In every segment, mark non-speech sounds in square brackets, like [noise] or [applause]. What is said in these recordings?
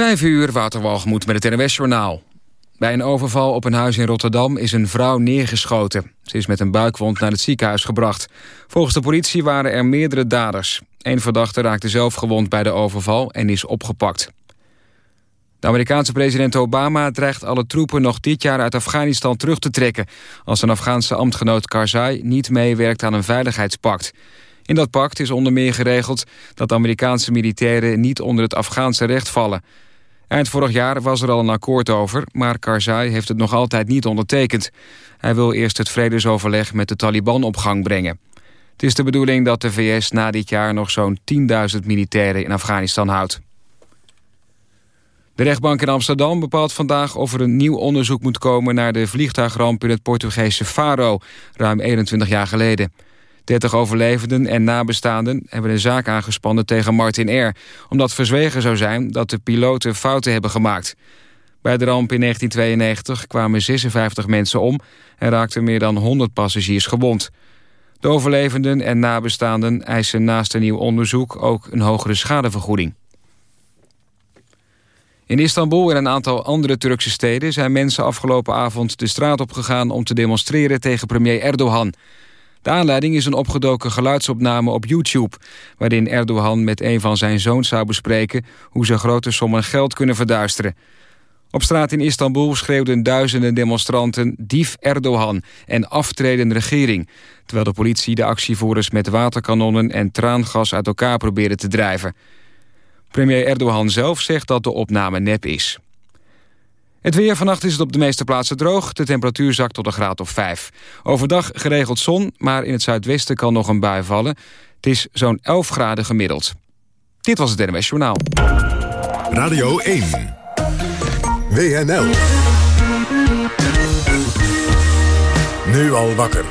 Vijf uur, Waterwalgemoed met het NWS-journaal. Bij een overval op een huis in Rotterdam is een vrouw neergeschoten. Ze is met een buikwond naar het ziekenhuis gebracht. Volgens de politie waren er meerdere daders. Eén verdachte raakte zelf gewond bij de overval en is opgepakt. De Amerikaanse president Obama dreigt alle troepen nog dit jaar uit Afghanistan terug te trekken... als een Afghaanse ambtgenoot Karzai niet meewerkt aan een veiligheidspact. In dat pact is onder meer geregeld dat Amerikaanse militairen niet onder het Afghaanse recht vallen. Eind vorig jaar was er al een akkoord over, maar Karzai heeft het nog altijd niet ondertekend. Hij wil eerst het vredesoverleg met de Taliban op gang brengen. Het is de bedoeling dat de VS na dit jaar nog zo'n 10.000 militairen in Afghanistan houdt. De rechtbank in Amsterdam bepaalt vandaag of er een nieuw onderzoek moet komen... naar de vliegtuigramp in het Portugese Faro, ruim 21 jaar geleden. 30 overlevenden en nabestaanden hebben een zaak aangespannen tegen Martin Air... omdat verzwegen zou zijn dat de piloten fouten hebben gemaakt. Bij de ramp in 1992 kwamen 56 mensen om... en raakten meer dan 100 passagiers gewond. De overlevenden en nabestaanden eisen naast een nieuw onderzoek... ook een hogere schadevergoeding. In Istanbul en een aantal andere Turkse steden... zijn mensen afgelopen avond de straat opgegaan om te demonstreren tegen premier Erdogan... De aanleiding is een opgedoken geluidsopname op YouTube... waarin Erdogan met een van zijn zoons zou bespreken... hoe ze grote sommen geld kunnen verduisteren. Op straat in Istanbul schreeuwden duizenden demonstranten... dief Erdogan en aftreden regering... terwijl de politie de actievoerders met waterkanonnen en traangas uit elkaar probeerde te drijven. Premier Erdogan zelf zegt dat de opname nep is. Het weer vannacht is het op de meeste plaatsen droog. De temperatuur zakt tot een graad of 5. Overdag geregeld zon, maar in het zuidwesten kan nog een bui vallen. Het is zo'n 11 graden gemiddeld. Dit was het NMS Journaal. Radio 1. WNL. Nu al wakker.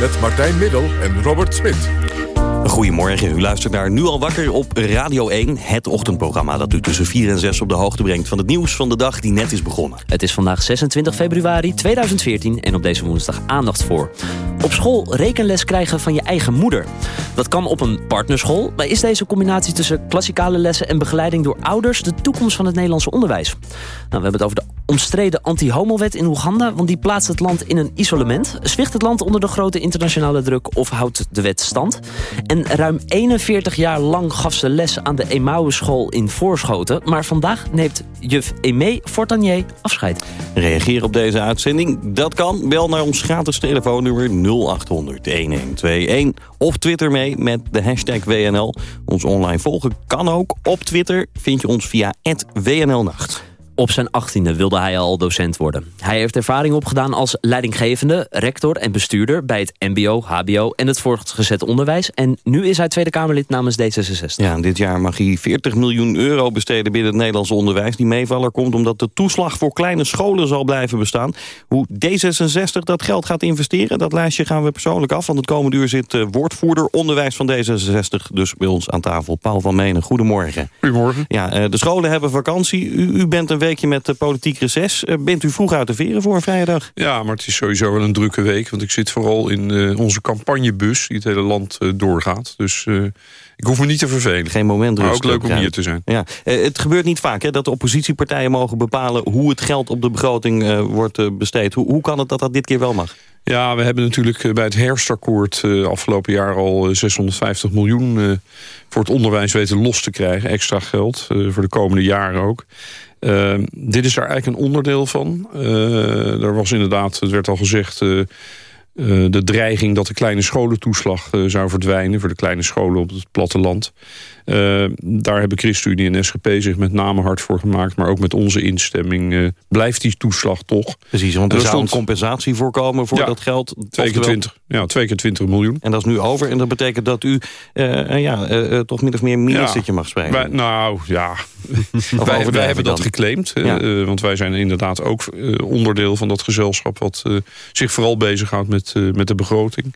Met Martijn Middel en Robert Smit. Goedemorgen, u luistert naar Nu al wakker op Radio 1. Het ochtendprogramma dat u tussen 4 en 6 op de hoogte brengt... van het nieuws van de dag die net is begonnen. Het is vandaag 26 februari 2014 en op deze woensdag aandacht voor. Op school rekenles krijgen van je eigen moeder. Dat kan op een partnerschool, maar is deze combinatie tussen klassikale lessen en begeleiding door ouders de toekomst van het Nederlandse onderwijs? Nou, we hebben het over de omstreden anti-homo-wet in Oeganda, want die plaatst het land in een isolement. Zwicht het land onder de grote internationale druk of houdt de wet stand? En ruim 41 jaar lang gaf ze les aan de Emmaus school in Voorschoten, maar vandaag neemt juf Aimé Fortanier afscheid. Reageer op deze uitzending? Dat kan. Bel naar ons gratis telefoonnummer 0800 1121 of Twitter mee met de hashtag WNL. Ons online volgen kan ook. Op Twitter vind je ons via @WNLnacht. Op zijn achttiende wilde hij al docent worden. Hij heeft ervaring opgedaan als leidinggevende, rector en bestuurder... bij het mbo, hbo en het voortgezet onderwijs. En nu is hij Tweede Kamerlid namens D66. Ja, dit jaar mag hij 40 miljoen euro besteden binnen het Nederlandse onderwijs. Die meevaller komt omdat de toeslag voor kleine scholen zal blijven bestaan. Hoe D66 dat geld gaat investeren, dat lijstje gaan we persoonlijk af. Want het komende uur zit uh, woordvoerder onderwijs van D66 dus bij ons aan tafel. Paul van Menen, goedemorgen. Goedemorgen. Ja, uh, de scholen hebben vakantie. U, u bent een weekje met de politiek reces. Uh, bent u vroeg uit de veren voor een vrijdag? Ja, maar het is sowieso wel een drukke week. Want ik zit vooral in uh, onze campagnebus die het hele land uh, doorgaat. Dus ik hoef me niet te vervelen. Geen moment Maar ook leuk om hier te zijn. Ja. het gebeurt niet vaak hè, dat de oppositiepartijen mogen bepalen... hoe het geld op de begroting wordt besteed. Hoe, hoe kan het dat dat dit keer wel mag? Ja, we hebben natuurlijk bij het herfstakkoord afgelopen jaar al 650 miljoen voor het onderwijs weten los te krijgen. Extra geld, voor de komende jaren ook. Uh, dit is daar eigenlijk een onderdeel van. Uh, er was inderdaad, het werd al gezegd... Uh, de dreiging dat de kleine scholentoeslag zou verdwijnen... voor de kleine scholen op het platteland. Uh, daar hebben ChristenUnie en SGP zich met name hard voor gemaakt. Maar ook met onze instemming uh, blijft die toeslag toch. Precies, want er, zou een compensatie voorkomen voor ja, dat geld. Twee keer, 20, ja, twee keer 20 miljoen. En dat is nu over. En dat betekent dat u uh, ja, toch min of meer ministertje ja, mag spelen. Wij, nou ja, [laughs] wij, wij hebben dat geclaimd. Ja. want wij zijn inderdaad ook onderdeel van dat gezelschap... wat zich vooral bezighoudt met, met de begroting.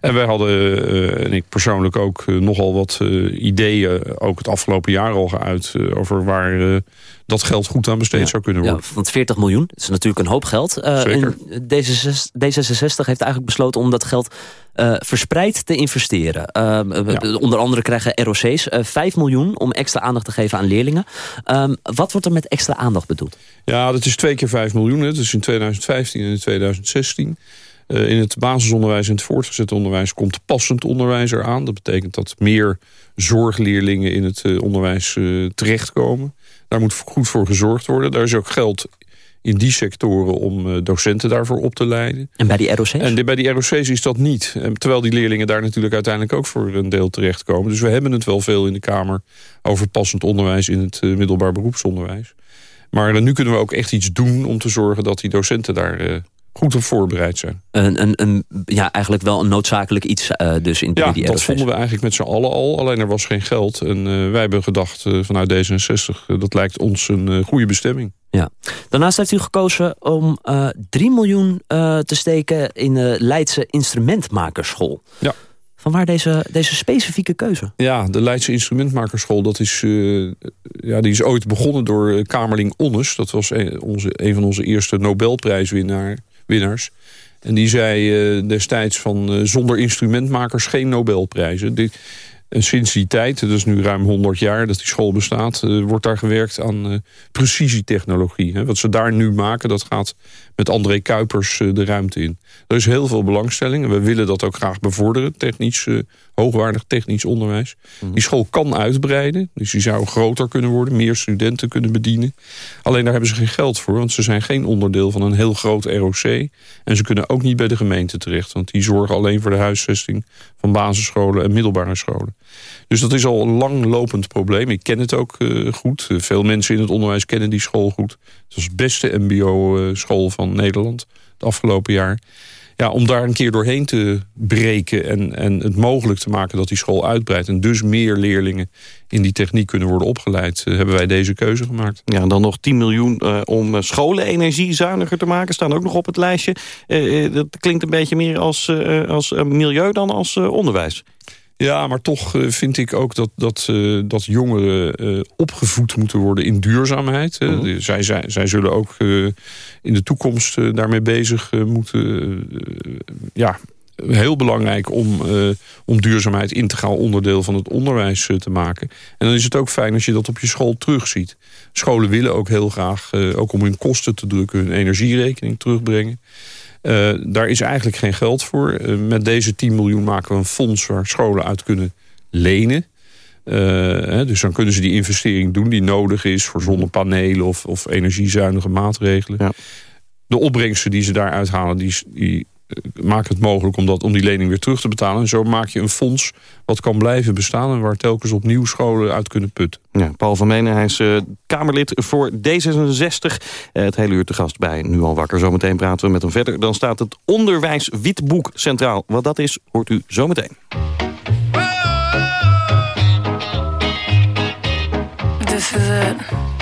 En wij hadden, en ik persoonlijk ook, nogal wat ideeën... ook het afgelopen jaar al geuit over waar dat geld goed aan besteed zou kunnen worden. Ja, want 40 miljoen is natuurlijk een hoop geld. Uh, Zeker. D66 heeft eigenlijk besloten om dat geld uh, verspreid te investeren. Uh, Onder andere krijgen ROC's 5 miljoen om extra aandacht te geven aan leerlingen. Ehm, wat wordt er met extra aandacht bedoeld? Ja, dat is twee keer 5 miljoen. Hè. Dat is in 2015 en in 2016. In het basisonderwijs en het voortgezet onderwijs komt passend onderwijs eraan. Dat betekent dat meer zorgleerlingen in het onderwijs terechtkomen. Daar moet goed voor gezorgd worden. Daar is ook geld in die sectoren om eh, docenten daarvoor op te leiden. En bij die ROC's? En bij die ROC's is dat niet. Terwijl die leerlingen daar natuurlijk uiteindelijk ook voor een deel terechtkomen. Dus we hebben het wel veel in de Kamer over passend onderwijs in het eh, middelbaar beroepsonderwijs. Maar nu kunnen we ook echt iets doen om te zorgen dat die docenten daar eh, goed op voorbereid zijn. Een, een, een, ja, eigenlijk wel een noodzakelijk iets uh, dus in ja, dat vonden we eigenlijk met z'n allen al. Alleen er was geen geld. En uh, wij hebben gedacht uh, vanuit D66... dat lijkt ons een goede bestemming. Ja. Daarnaast heeft u gekozen om 3 miljoen te steken... in de Leidse instrumentmakerschool. Ja. Vanwaar deze, deze specifieke keuze? Ja, de Leidse instrumentmakerschool... Dat is, ja, die is ooit begonnen door Kamerling Onnes. Dat was een, onze, een van onze eerste Nobelprijswinnaar winnaars. En die zei uh, destijds van uh, zonder instrumentmakers geen Nobelprijzen. Die, en sinds die tijd, is nu ruim 100 jaar dat die school bestaat... Uh, wordt daar gewerkt aan uh, precisietechnologie. Hè. Wat ze daar nu maken, dat gaat met André Kuipers de ruimte in. Er is heel veel belangstelling en we willen dat ook graag bevorderen. Technisch, hoogwaardig technisch onderwijs. Mhm. Die school kan uitbreiden, dus die zou groter kunnen worden. Meer studenten kunnen bedienen. Alleen daar hebben ze geen geld voor, want ze zijn geen onderdeel van een heel groot ROC. En ze kunnen ook niet bij de gemeente terecht. Want die zorgen alleen voor de huisvesting van basisscholen en middelbare scholen. Dus dat is al een langlopend probleem. Ik ken het ook uh, goed. Veel mensen in het onderwijs kennen die school goed. Het was de beste mbo-school van Nederland het afgelopen jaar. Ja, om daar een keer doorheen te breken en, en het mogelijk te maken dat die school uitbreidt... en dus meer leerlingen in die techniek kunnen worden opgeleid... Uh, hebben wij deze keuze gemaakt. Ja, en dan nog 10 miljoen om scholen energiezuiniger te maken... staan ook nog op het lijstje. Dat klinkt een beetje meer als, als milieu dan als onderwijs. Ja, maar toch eh, vind ik ook dat, dat, uh, dat jongeren uh, opgevoed moeten worden in duurzaamheid. -huh. zij, zij, zij zullen ook in de toekomst daarmee bezig moeten. ja, heel belangrijk om, om duurzaamheid integraal onderdeel van het onderwijs te maken. En dan is het ook fijn als je dat op je school terugziet. Scholen willen ook heel graag, ook om hun kosten te drukken, hun energierekening terugbrengen. Uh, daar is eigenlijk geen geld voor. Uh, met deze 10 miljoen maken we een fonds waar scholen uit kunnen lenen. Uh, hè, dus dan kunnen ze die investering doen die nodig is voor zonnepanelen of, of energiezuinige maatregelen. Ja. De opbrengsten die ze daar uithalen, die, die maakt het mogelijk om, dat, om die lening weer terug te betalen. En zo maak je een fonds wat kan blijven bestaan... en waar telkens opnieuw scholen uit kunnen putten. Ja, Paul van Menen, hij is uh, Kamerlid voor D66. Uh, het hele uur te gast bij Nu al wakker. Zometeen praten we met hem verder. Dan staat het onderwijs witboek centraal. Wat dat is, hoort u zometeen. This is it.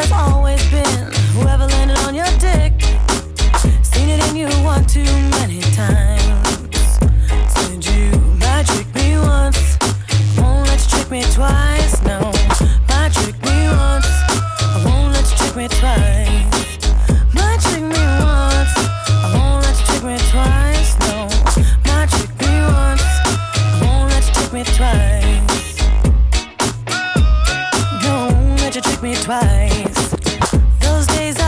has always been whoever landed on your dick. Seen it in you one too many times. Said you magic me once, won't let you trick me twice. No, magic me once, I won't let you trick me twice. me twice. Those days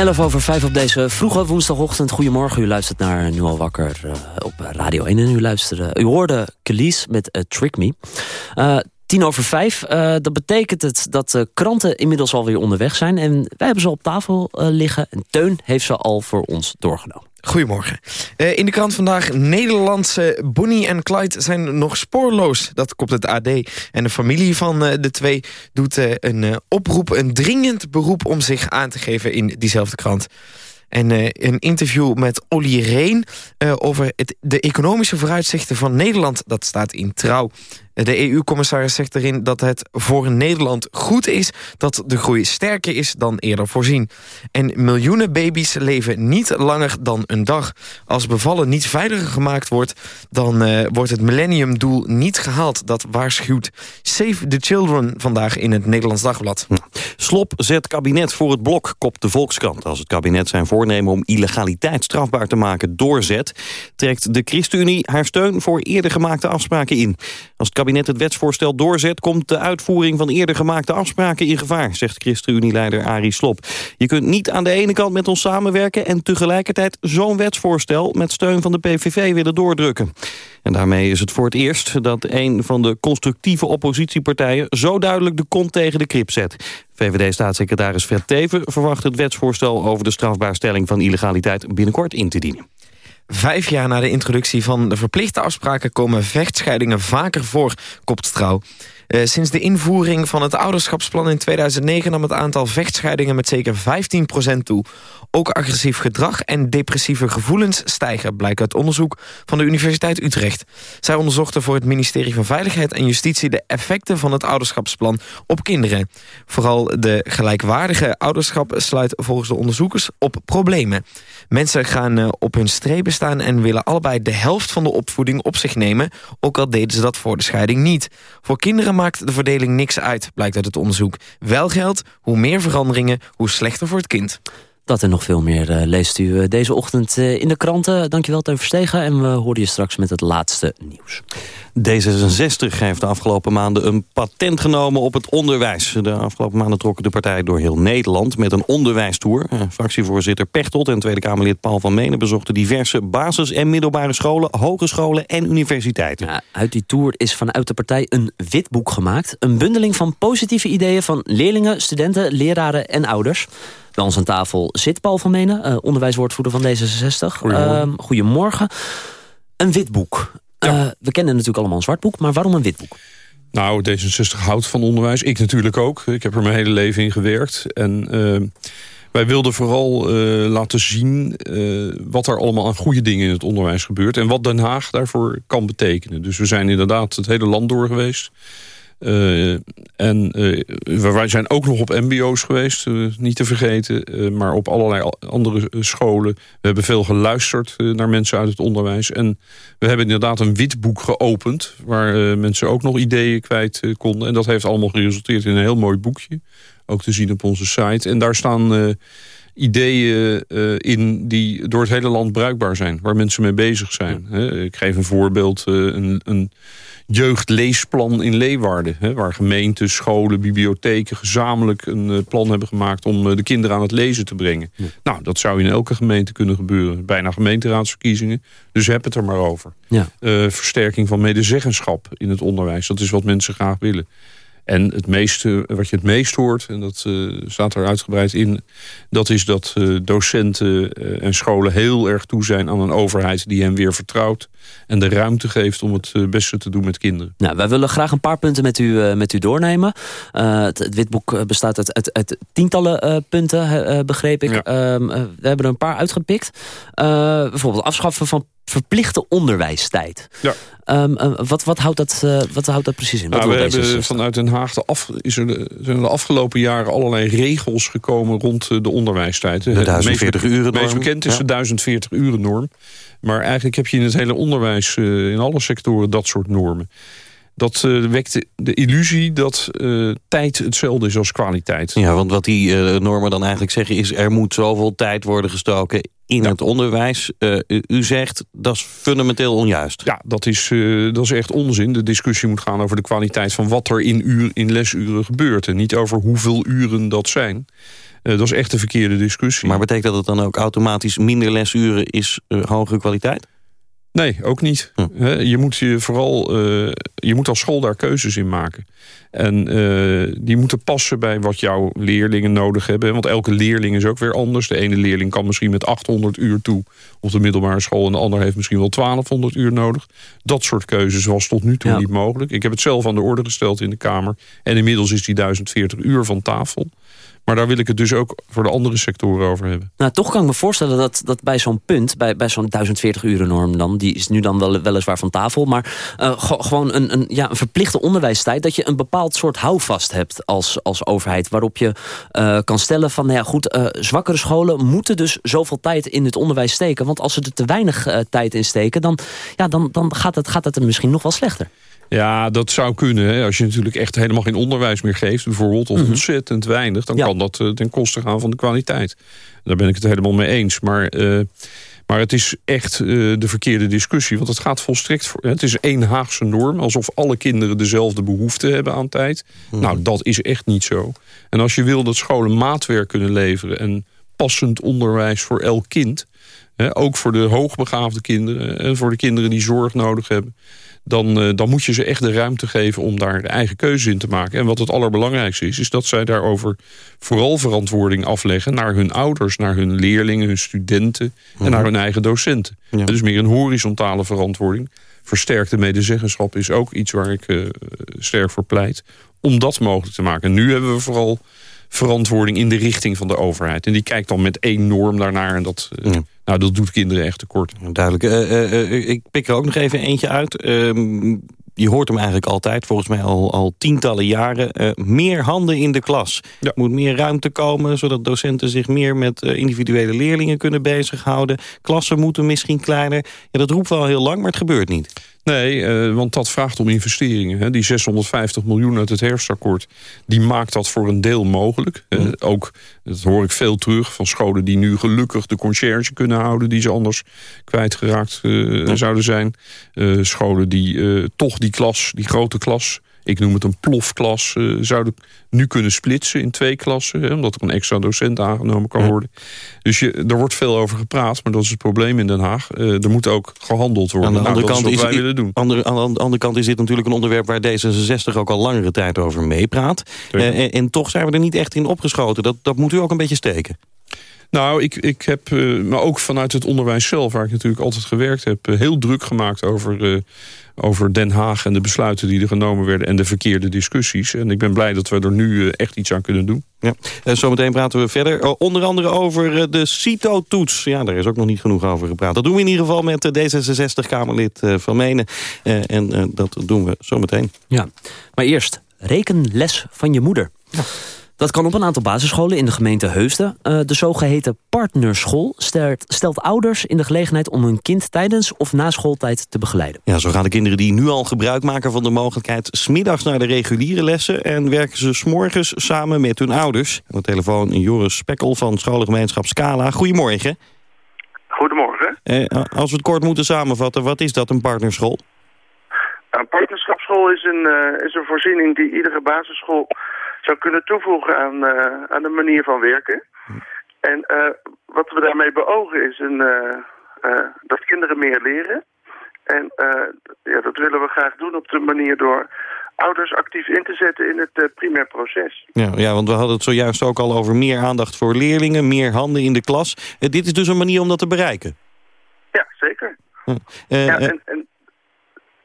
11 over 5 op deze vroege woensdagochtend. Goedemorgen, u luistert naar Nu al wakker eh, op Radio 1. En u, u hoorde Kelis met uh, Trick Me. Uh, tien over vijf. Dat betekent het dat de kranten inmiddels alweer onderweg zijn. En wij hebben ze op tafel liggen. En Teun heeft ze al voor ons doorgenomen. Goedemorgen. Eh, in de krant vandaag, Nederlandse Bonnie en Clyde zijn nog spoorloos. Dat komt het AD. En de familie van eh, de twee doet eh, een oproep, een dringend beroep... om zich aan te geven in diezelfde krant. En een interview met Olly Reen over het, de economische vooruitzichten van Nederland. Dat staat in Trouw. De EU-commissaris zegt erin dat het voor Nederland goed is... dat de groei sterker is dan eerder voorzien. En miljoenen baby's leven niet langer dan een dag. Als bevallen niet veiliger gemaakt wordt... dan eh, wordt het millenniumdoel niet gehaald. Dat waarschuwt Save the Children vandaag in het Nederlands Dagblad. Slop zet kabinet voor het blok, kopt de Volkskrant. Als het kabinet zijn voornemen om illegaliteit strafbaar te maken doorzet... trekt de ChristenUnie haar steun voor eerder gemaakte afspraken in. Als het kabinet het wetsvoorstel doorzet... komt de uitvoering van eerder gemaakte afspraken in gevaar... zegt ChristenUnie-leider Arie Slop. Je kunt niet aan de ene kant met ons samenwerken... en tegelijkertijd zo'n wetsvoorstel met steun van de PVV willen doordrukken. En daarmee is het voor het eerst dat een van de constructieve oppositiepartijen... zo duidelijk de kont tegen de krip zet. VVD-staatssecretaris Fred Teven verwacht het wetsvoorstel... over de strafbaarstelling van illegaliteit binnenkort in te dienen. Vijf jaar na de introductie van de verplichte afspraken... komen vechtscheidingen vaker voor, kopt Trouw. Eh, sinds de invoering van het ouderschapsplan in 2009... nam het aantal vechtscheidingen met zeker 15% toe. Ook agressief gedrag en depressieve gevoelens stijgen... blijkt uit onderzoek van de Universiteit Utrecht. Zij onderzochten voor het ministerie van Veiligheid en Justitie... de effecten van het ouderschapsplan op kinderen. Vooral de gelijkwaardige ouderschap sluit volgens de onderzoekers op problemen. Mensen gaan eh, op hun strepen staan en willen allebei de helft van de opvoeding op zich nemen... ook al deden ze dat voor de scheiding niet. Voor kinderen maakt de verdeling niks uit, blijkt uit het onderzoek. Wel geldt, hoe meer veranderingen, hoe slechter voor het kind. Dat en nog veel meer eh, leest u eh, deze ochtend eh, in de kranten. Dankjewel, Teun Verstegen. En we horen je straks met het laatste nieuws. D66 heeft de afgelopen maanden een patent genomen op het onderwijs. De afgelopen maanden trokken de partij door heel Nederland met een onderwijstour. Fractievoorzitter Pechtold en Tweede Kamerlid Paul van Menen... bezochten diverse basis- en middelbare scholen, hogescholen en universiteiten. Ja, uit die tour is vanuit de partij een witboek gemaakt. Een bundeling van positieve ideeën van leerlingen, studenten, leraren en ouders. Bij ons aan tafel zit Paul van Menen, eh, onderwijswoordvoerder van D66. Goedemorgen. Ehm, goedemorgen. Een witboek. Eh, we kennen natuurlijk allemaal een zwart boek, maar waarom een witboek? Nou, D66 houdt van onderwijs. Ik natuurlijk ook. Ik heb er mijn hele leven in gewerkt. En eh, wij wilden vooral eh, laten zien wat er allemaal aan goede dingen in het onderwijs gebeurt. En wat Den Haag daarvoor kan betekenen. Dus we zijn inderdaad het hele land door geweest. Eh, en eh, wij zijn ook nog op mbo's geweest, eh, niet te vergeten. maar op allerlei al- andere scholen. We hebben veel geluisterd naar mensen uit het onderwijs. En we hebben inderdaad een witboek geopend... waar mensen ook nog ideeën kwijt konden. En dat heeft allemaal geresulteerd in een heel mooi boekje. Ook te zien op onze site. En daar staan... ideeën eh, in die door het hele land bruikbaar zijn. Waar mensen mee bezig zijn. Ik geef een voorbeeld. eh, een, een jeugdleesplan in Leeuwarden. Waar gemeenten, scholen, bibliotheken gezamenlijk een eh, plan hebben gemaakt... om de kinderen aan het lezen te brengen. Nou, dat zou in elke gemeente kunnen gebeuren. Bijna gemeenteraadsverkiezingen. Dus heb het er maar over. Ja. Versterking van medezeggenschap in het onderwijs. Dat is wat mensen graag willen. En het meeste, wat je het meest hoort, en dat eh, staat er uitgebreid in... dat is dat eh, docenten eh, en scholen heel erg toe zijn aan een overheid... die hen weer vertrouwt en de ruimte geeft om het beste te doen met kinderen. Nou, wij willen graag een paar punten met u, met u doornemen. Het, het witboek bestaat uit, uit, uit tientallen punten, begreep ik. Ja. Ehm, eh, we hebben er een paar uitgepikt. Bijvoorbeeld afschaffen van verplichte onderwijstijd. Ja. Ehm, eh, wat, wat, houdt dat, eh, wat houdt dat precies in? Nou, we hebben zuster? vanuit Den Haag de af, is er de, zijn er de afgelopen jaren allerlei regels gekomen rond eh, de onderwijstijd. De Het 1040 meest- uren Het meest norm. bekend is Ja. de 1040 uren norm. Maar eigenlijk heb je in het hele onderwijs, eh, in alle sectoren, dat soort normen. Dat eh, wekt de, illusie dat eh, tijd hetzelfde is als kwaliteit. Ja, want wat die eh, normen dan eigenlijk zeggen is... er moet zoveel tijd worden gestoken in Ja. het onderwijs. U, zegt, dat is fundamenteel onjuist. Ja, dat is, dat is echt onzin. De discussie moet gaan over de kwaliteit van wat er in, uur, in lesuren gebeurt. En niet over hoeveel uren dat zijn. Dat is echt de verkeerde discussie. Maar betekent dat het dan ook automatisch minder lesuren is hogere kwaliteit? Nee, ook niet. Hm. Je moet je vooral, eh, je moet als school daar keuzes in maken. En eh, die moeten passen bij wat jouw leerlingen nodig hebben. Want elke leerling is ook weer anders. De ene leerling kan misschien met 800 uur toe op de middelbare school... en de ander heeft misschien wel 1200 uur nodig. Dat soort keuzes was tot nu toe Ja. niet mogelijk. Ik heb het zelf aan de orde gesteld in de Kamer. En inmiddels is die 1040 uur van tafel. Maar daar wil ik het dus ook voor de andere sectoren over hebben. Nou, toch kan ik me voorstellen dat, dat bij zo'n punt, bij, bij zo'n 1040 uren norm dan, die is nu dan wel, weliswaar van tafel, maar eh, ge- gewoon een, een, ja, een verplichte onderwijstijd, dat je een bepaald soort houvast hebt als, als overheid, waarop je eh, kan stellen van, nou ja goed, eh, zwakkere scholen moeten dus zoveel tijd in het onderwijs steken, want als ze er te weinig tijd in steken, dan, ja, dan, dan gaat, het, gaat het er misschien nog wel slechter. Ja, dat zou kunnen. Hè. Als je natuurlijk echt helemaal geen onderwijs meer geeft... bijvoorbeeld, of ontzettend weinig... dan Ja. kan dat eh, ten koste gaan van de kwaliteit. Daar ben ik het helemaal mee eens. Maar, eh, maar het is echt eh, de verkeerde discussie. Want het gaat volstrekt... Voor, het is één Haagse norm. Alsof alle kinderen dezelfde behoefte hebben aan tijd. Nou, dat is echt niet zo. En als je wil dat scholen maatwerk kunnen leveren... en passend onderwijs voor elk kind... Hè, ook voor de hoogbegaafde kinderen... en voor de kinderen die zorg nodig hebben dan, eh, dan moet je ze echt de ruimte geven om daar eigen keuzes in te maken. En wat het allerbelangrijkste is, is dat zij daarover vooral verantwoording afleggen naar hun ouders, naar hun leerlingen, hun studenten en naar hun eigen docenten. Ja. Dus meer een horizontale verantwoording. Versterkte medezeggenschap is ook iets waar ik eh, sterk voor pleit. Om dat mogelijk te maken. En nu hebben we vooral verantwoording in de richting van de overheid. En die kijkt dan met één norm daarnaar. En dat, eh, Ja. Nou, dat doet kinderen echt tekort. Duidelijk. Eh, eh, eh, ik pik er ook nog even eentje uit. Ehm, je hoort hem eigenlijk altijd, volgens mij al, al tientallen jaren. Meer handen in de klas. Ja. Er moet meer ruimte komen, zodat docenten zich meer met individuele leerlingen kunnen bezighouden. Klassen moeten misschien kleiner. Ja, dat roept wel heel lang, maar het gebeurt niet. Nee, eh, want dat vraagt om investeringen. Hè. Die 650 miljoen uit het herfstakkoord... die maakt dat voor een deel mogelijk. Eh, ook, dat hoor ik veel terug, van scholen die nu gelukkig de conciërge kunnen houden... die ze anders kwijtgeraakt eh, zouden zijn. Scholen die toch die klas, die grote klas... ik noem het een plofklas, eh, zouden nu kunnen splitsen in twee klassen... Hè, omdat er een extra docent aangenomen kan worden. Dus je, er wordt veel over gepraat, maar dat is het probleem in Den Haag. Eh, er moet ook gehandeld worden. Aan de Nou, andere kant is wij willen doen. Andere, aan de andere kant is dit natuurlijk een onderwerp waar D66 ook al langere tijd over meepraat. Eh, en, en toch zijn we er niet echt in opgeschoten. Dat, dat moet u ook een beetje steken. Nou, ik, ik heb, eh, maar ook vanuit het onderwijs zelf, waar ik natuurlijk altijd gewerkt heb, eh, heel druk gemaakt over, eh, over Den Haag en de besluiten die er genomen werden en de verkeerde discussies. En ik ben blij dat we er nu echt iets aan kunnen doen. Ja. Zometeen praten we verder. Onder andere over de CITO-toets. Ja, daar is ook nog niet genoeg over gepraat. Dat doen we in ieder geval met eh, D66-Kamerlid van Menen. Eh, en eh, dat doen we zometeen. Ja, maar eerst rekenles van je moeder. Dat kan op een aantal basisscholen in de gemeente Heusden. Uh, de zogeheten partnerschool stelt, stelt, ouders in de gelegenheid... om hun kind tijdens of na schooltijd te begeleiden. Ja, zo gaan de kinderen die nu al gebruik maken van de mogelijkheid... smiddags naar de reguliere lessen... en werken ze s'morgens samen met hun ouders. Aan de telefoon Joris Spekkel van scholengemeenschap Scala. Goedemorgen. Goedemorgen. Eh, als we het kort moeten samenvatten, wat is dat, een partnerschool? Een partnerschapsschool is een, uh, is een voorziening die iedere basisschool zou kunnen toevoegen aan, uh, aan de manier van werken. En uh, wat we daarmee beogen is een, dat kinderen meer leren. En ja, dat willen we graag doen op de manier door ouders actief in te zetten in het uh, primair proces. Ja, ja, want we hadden het zojuist ook al over meer aandacht voor leerlingen, meer handen in de klas. Uh, dit is dus een manier om dat te bereiken? Ja, zeker. Uh, ja, en, en,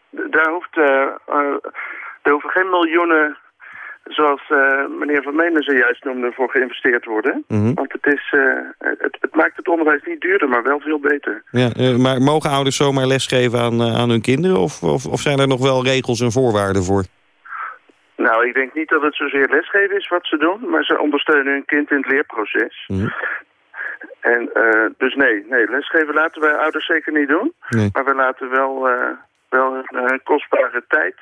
daar, hoeft, er hoeven geen miljoenen, zoals meneer Van Meenen zojuist noemde, voor geïnvesteerd worden. -hmm. Want het, is, het, het, maakt het onderwijs niet duurder, maar wel veel beter. Ja, maar mogen ouders zomaar lesgeven aan, aan hun kinderen? Of, of, of zijn er nog wel regels en voorwaarden voor? Nou, ik denk niet dat het zozeer lesgeven is wat ze doen, maar ze ondersteunen hun kind in het leerproces. Mm. En dus nee, nee, lesgeven laten wij ouders zeker niet doen. Nee. Maar we laten wel, wel hun, hun kostbare tijd,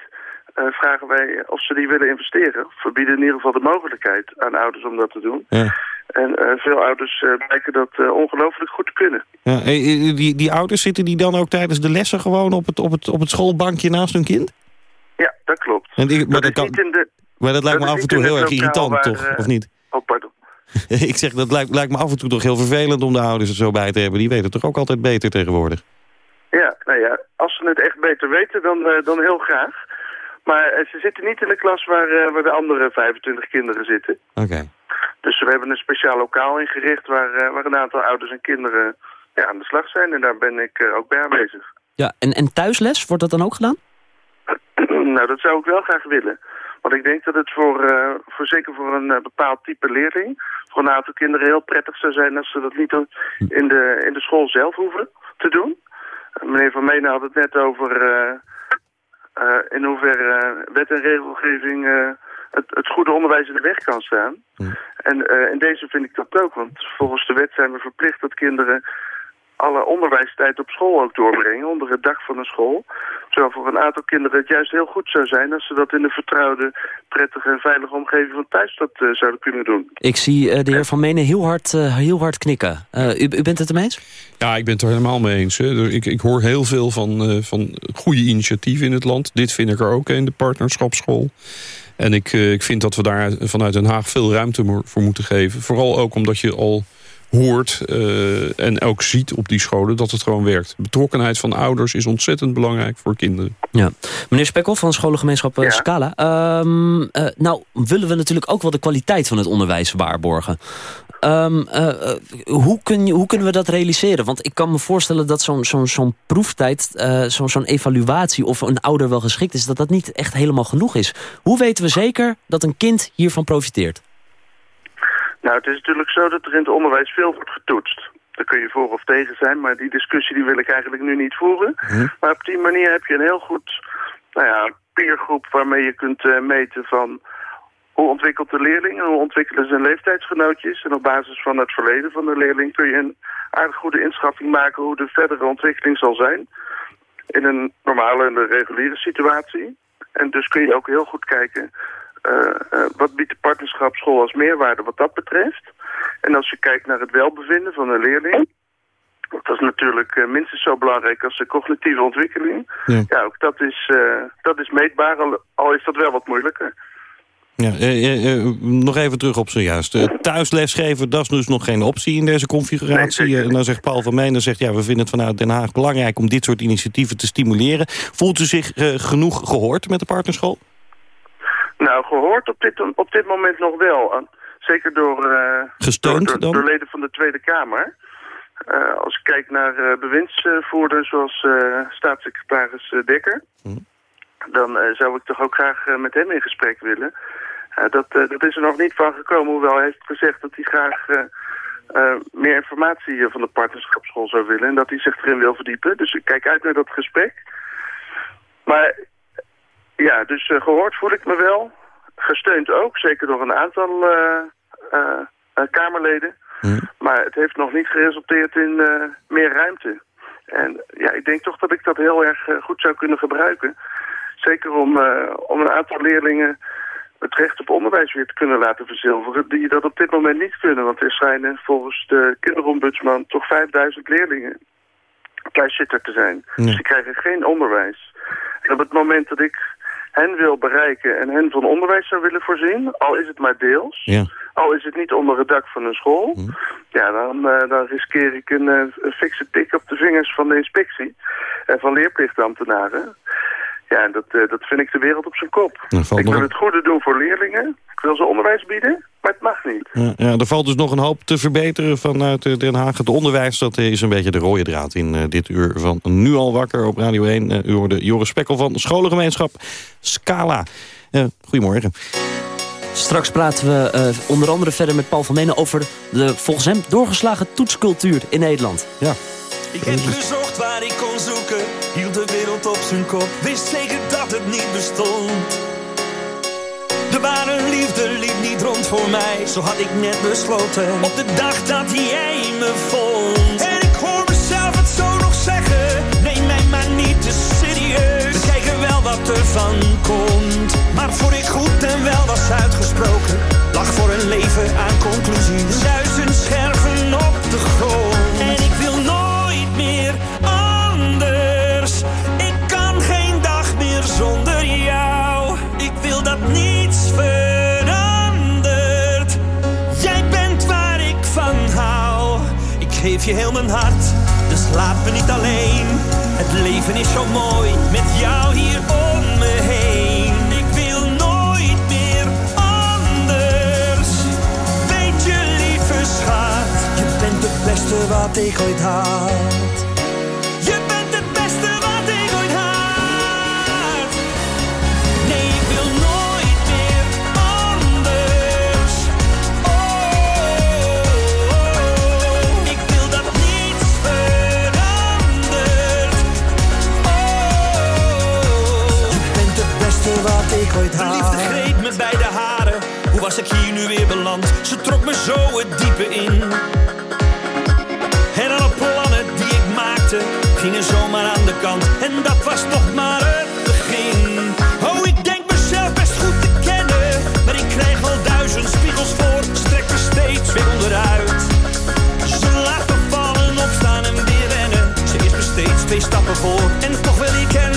uh, vragen wij of ze die willen investeren. We bieden in ieder geval de mogelijkheid aan ouders om dat te doen. Ja. En veel ouders blijken dat ongelooflijk goed te kunnen. Ja, die, die ouders zitten die dan ook tijdens de lessen gewoon op het, op het, op het schoolbankje naast hun kind? Ja, dat klopt. En die, maar, dat dat, kan, de, maar dat lijkt dat me af en toe heel erg irritant, waar, toch? Uh, of niet? Oh, pardon. [laughs] ik zeg, dat lijkt, lijkt me af en toe toch heel vervelend om de ouders er zo bij te hebben. Die weten toch ook altijd beter tegenwoordig? Ja, nou ja, als ze het echt beter weten, dan, uh, dan heel graag. Maar uh, ze zitten niet in de klas waar, waar de andere 25 kinderen zitten. Oké. Okay. Dus we hebben een speciaal lokaal ingericht waar, waar een aantal ouders en kinderen ja, aan de slag zijn. En daar ben ik ook bij aanwezig. Ja, en, en thuisles, wordt dat dan ook gedaan? [clears throat] nou, dat zou ik wel graag willen. Want ik denk dat het voor, uh, voor zeker voor een uh, bepaald type leerling... voor een aantal kinderen heel prettig zou zijn... als ze dat niet in de, in de school zelf hoeven te doen. Uh, meneer Van Menen had het net over... in hoeverre wet en regelgeving... Het, het, goede onderwijs in de weg kan staan. Mm. En in deze vind ik dat ook. Want volgens de wet zijn we verplicht dat kinderen alle onderwijstijd op school ook doorbrengen, onder het dak van een school. Terwijl voor een aantal kinderen het juist heel goed zou zijn als ze dat in de vertrouwde, prettige en veilige omgeving van thuis dat uh, zouden kunnen doen. Ik zie uh, de heer Van Menen heel hard, uh, heel hard knikken. U, u, bent het ermee eens? Ja, ik ben het er helemaal mee eens. Hè. Ik, ik hoor heel veel van, van goede initiatieven in het land. Dit vind ik er ook in de partnerschapsschool. En ik, ik vind dat we daar vanuit Den Haag veel ruimte voor moeten geven. Vooral ook omdat je al hoort uh, en ook ziet op die scholen dat het gewoon werkt. Betrokkenheid van ouders is ontzettend belangrijk voor kinderen. Ja. Meneer Spekkel van scholengemeenschap ja. Scala. Um, uh, nou willen we natuurlijk ook wel de kwaliteit van het onderwijs waarborgen. Um, uh, hoe, kun je, hoe kunnen we dat realiseren? Want ik kan me voorstellen dat zo'n zo'n zo'n proeftijd, zo'n zo'n evaluatie of een ouder wel geschikt is, dat dat niet echt helemaal genoeg is. Hoe weten we zeker dat een kind hiervan profiteert? Nou, het is natuurlijk zo dat er in het onderwijs veel wordt getoetst. Daar kun je voor of tegen zijn, maar die discussie die wil ik eigenlijk nu niet voeren. Hm. Maar op die manier heb je een heel goed nou ja, peergroep waarmee je kunt uh, meten van hoe ontwikkelt de leerling en hoe ontwikkelen zijn leeftijdsgenootjes. En op basis van het verleden van de leerling kun je een aardig goede inschatting maken hoe de verdere ontwikkeling zal zijn. In een normale en reguliere situatie. En dus kun je ook heel goed kijken wat biedt de partnerschapsschool als meerwaarde wat dat betreft. En als je kijkt naar het welbevinden van een leerling... dat is natuurlijk uh, minstens zo belangrijk als de cognitieve ontwikkeling. Ja, ja ook dat is, dat is meetbaar, al, is dat wel wat moeilijker. Ja, nog even terug op zojuist. thuislesgeven, dat is dus nog geen optie in deze configuratie. Nee, en dan zegt Paul van Meijnen, zegt, ja, we vinden het vanuit Den Haag belangrijk... om dit soort initiatieven te stimuleren. Voelt u zich genoeg gehoord met de partnerschool? Nou, gehoord op dit, op dit moment nog wel. Zeker door, uh, Gesteund door, door, door, leden van de Tweede Kamer. Uh, als ik kijk naar uh, bewindsvoerders zoals staatssecretaris Dekker... Hmm. dan zou ik toch ook graag met hem in gesprek willen. dat, dat is er nog niet van gekomen, hoewel hij heeft gezegd dat hij graag... meer informatie van de partnerschapsschool zou willen en dat hij zich erin wil verdiepen. Dus ik kijk uit naar dat gesprek. Maar ja, dus uh, gehoord voel ik me wel. gesteund ook, zeker door een aantal eh, eh, eh, Kamerleden. Maar het heeft nog niet geresulteerd in eh, meer ruimte. En ja, ik denk toch dat ik dat heel erg eh, goed zou kunnen gebruiken. Zeker om, eh, om een aantal leerlingen het recht op onderwijs weer te kunnen laten verzilveren... die dat op dit moment niet kunnen. Want er zijn volgens de kinderombudsman toch 5000 leerlingen thuiszitter te zijn. Dus die krijgen geen onderwijs. En op het moment dat ik hen wil bereiken en hen van onderwijs zou willen voorzien... al is het maar deels, Ja. al is het niet onder het dak van een school... ja, dan, eh, dan riskeer ik een, eh, een fikse tik op de vingers van de inspectie... en van leerplichtambtenaren... Ja, en dat, eh, dat vind ik de wereld op zijn kop. Valt Ik nog wil het goede doen voor leerlingen. Ik wil ze onderwijs bieden, maar het mag niet. Ja, ja, er valt dus nog een hoop te verbeteren vanuit eh, Den Haag. Het onderwijs dat is een beetje de rode draad in eh, dit uur van Nu al wakker op Radio 1. Eh, u hoorde Joris Spekkel van scholengemeenschap Scala. Eh, goedemorgen. Straks praten we eh, onder andere verder met Paul van Menen... over de volgens hem doorgeslagen toetscultuur in Nederland. Ja. Ik heb gezocht waar ik kon zoeken, op zijn kop, wist zeker dat het niet bestond. De ware liefde liep niet rond voor mij, zo had ik net besloten. Op de dag dat jij me vond. En ik hoor mezelf het zo nog zeggen, neem mij maar niet te serieus. We kijken wel wat er van komt, maar voor ik goed en wel was uitgesproken, lag voor een leven aan conclusies. Heel mijn hart, dus laat me niet alleen. Het leven is zo mooi met jou hier om me heen. Ik wil nooit meer anders. Weet je, lieve schat, je bent het beste wat ik ooit had. De liefde greep me bij de haren. Hoe was ik hier nu weer beland? Ze trok me zo het diepe in. En alle plannen die ik maakte gingen zomaar aan de kant. En dat was nog maar het begin. Oh, ik denk mezelf best goed te kennen. Maar ik krijg wel duizend spiegels voor. Strek me steeds weer onderuit. Ze laat me vallen, opstaan en weer rennen. Ze is me steeds twee stappen voor. En toch wil ik er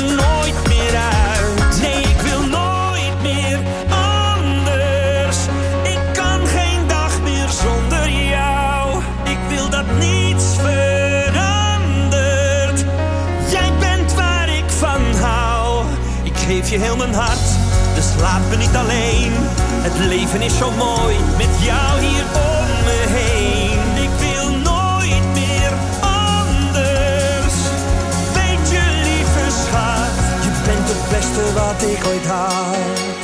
je heel mijn hart, dus laat me niet alleen. Het leven is zo mooi met jou hier om me heen. Ik wil nooit meer anders. Weet je, lieve schat, je bent het beste wat ik ooit had.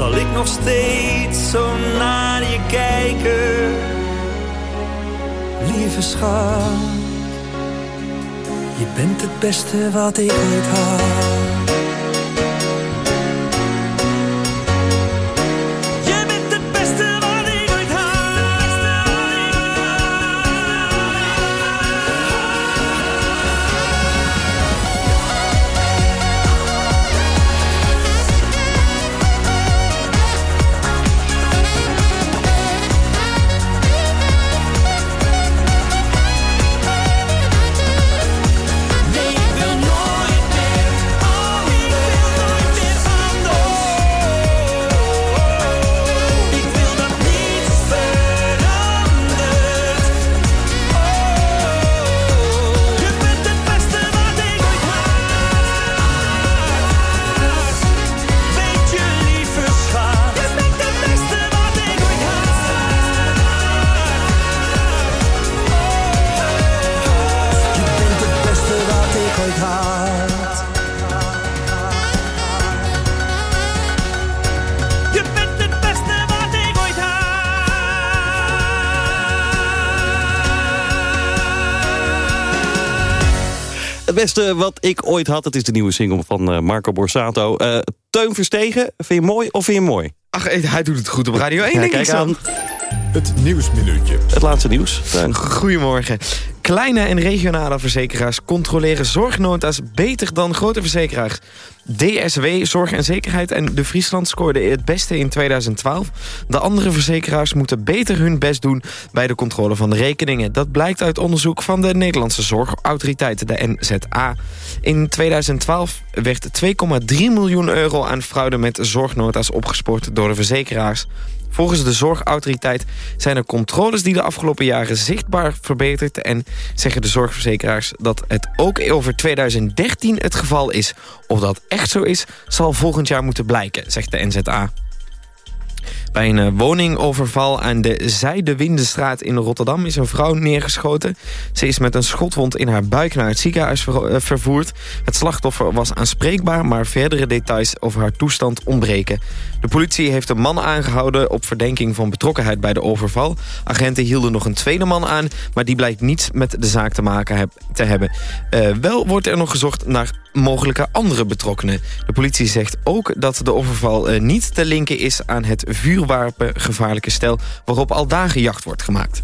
Zal ik nog steeds zo naar je kijken. Lieve schat, je bent het beste wat ik ooit had. Beste wat ik ooit had, het is de nieuwe single van eh, Marco Borsato. Uh, Teun Verstegen, vind je mooi of vind je mooi? Ach, hij doet het goed op Radio 1, denk kijk ik aan. Het Nieuwsminuutje. Het laatste nieuws. Teun. Goedemorgen. Kleine en regionale verzekeraars controleren zorgnota's beter dan grote verzekeraars. DSW, Zorg en Zekerheid en De Friesland scoorden het beste in 2012. De andere verzekeraars moeten beter hun best doen bij de controle van de rekeningen. Dat blijkt uit onderzoek van de Nederlandse Zorgautoriteit, de NZA. In 2012 werd 2,3 miljoen euro aan fraude met zorgnota's opgespoord door de verzekeraars. Volgens de zorgautoriteit zijn er controles die de afgelopen jaren zichtbaar verbeterd... en zeggen de zorgverzekeraars dat het ook over 2013 het geval is. Of dat echt zo is, zal volgend jaar moeten blijken, zegt de NZA. Bij een eh, woningoverval aan de Zijdewindenstraat in Rotterdam is een vrouw neergeschoten. Ze is met een schotwond in haar buik naar het ziekenhuis eh, vervoerd. Het slachtoffer was aanspreekbaar, maar verdere details over haar toestand ontbreken. De politie heeft een man aangehouden op verdenking van betrokkenheid bij de overval. Agenten hielden nog een tweede man aan, maar die blijkt niets met de zaak te maken te hebben. Eh, wel wordt er nog gezocht naar mogelijke andere betrokkenen. De politie zegt ook dat de overval eh, niet te linken is aan het vuurwapengevaarlijke stel waarop al dagen jacht wordt gemaakt.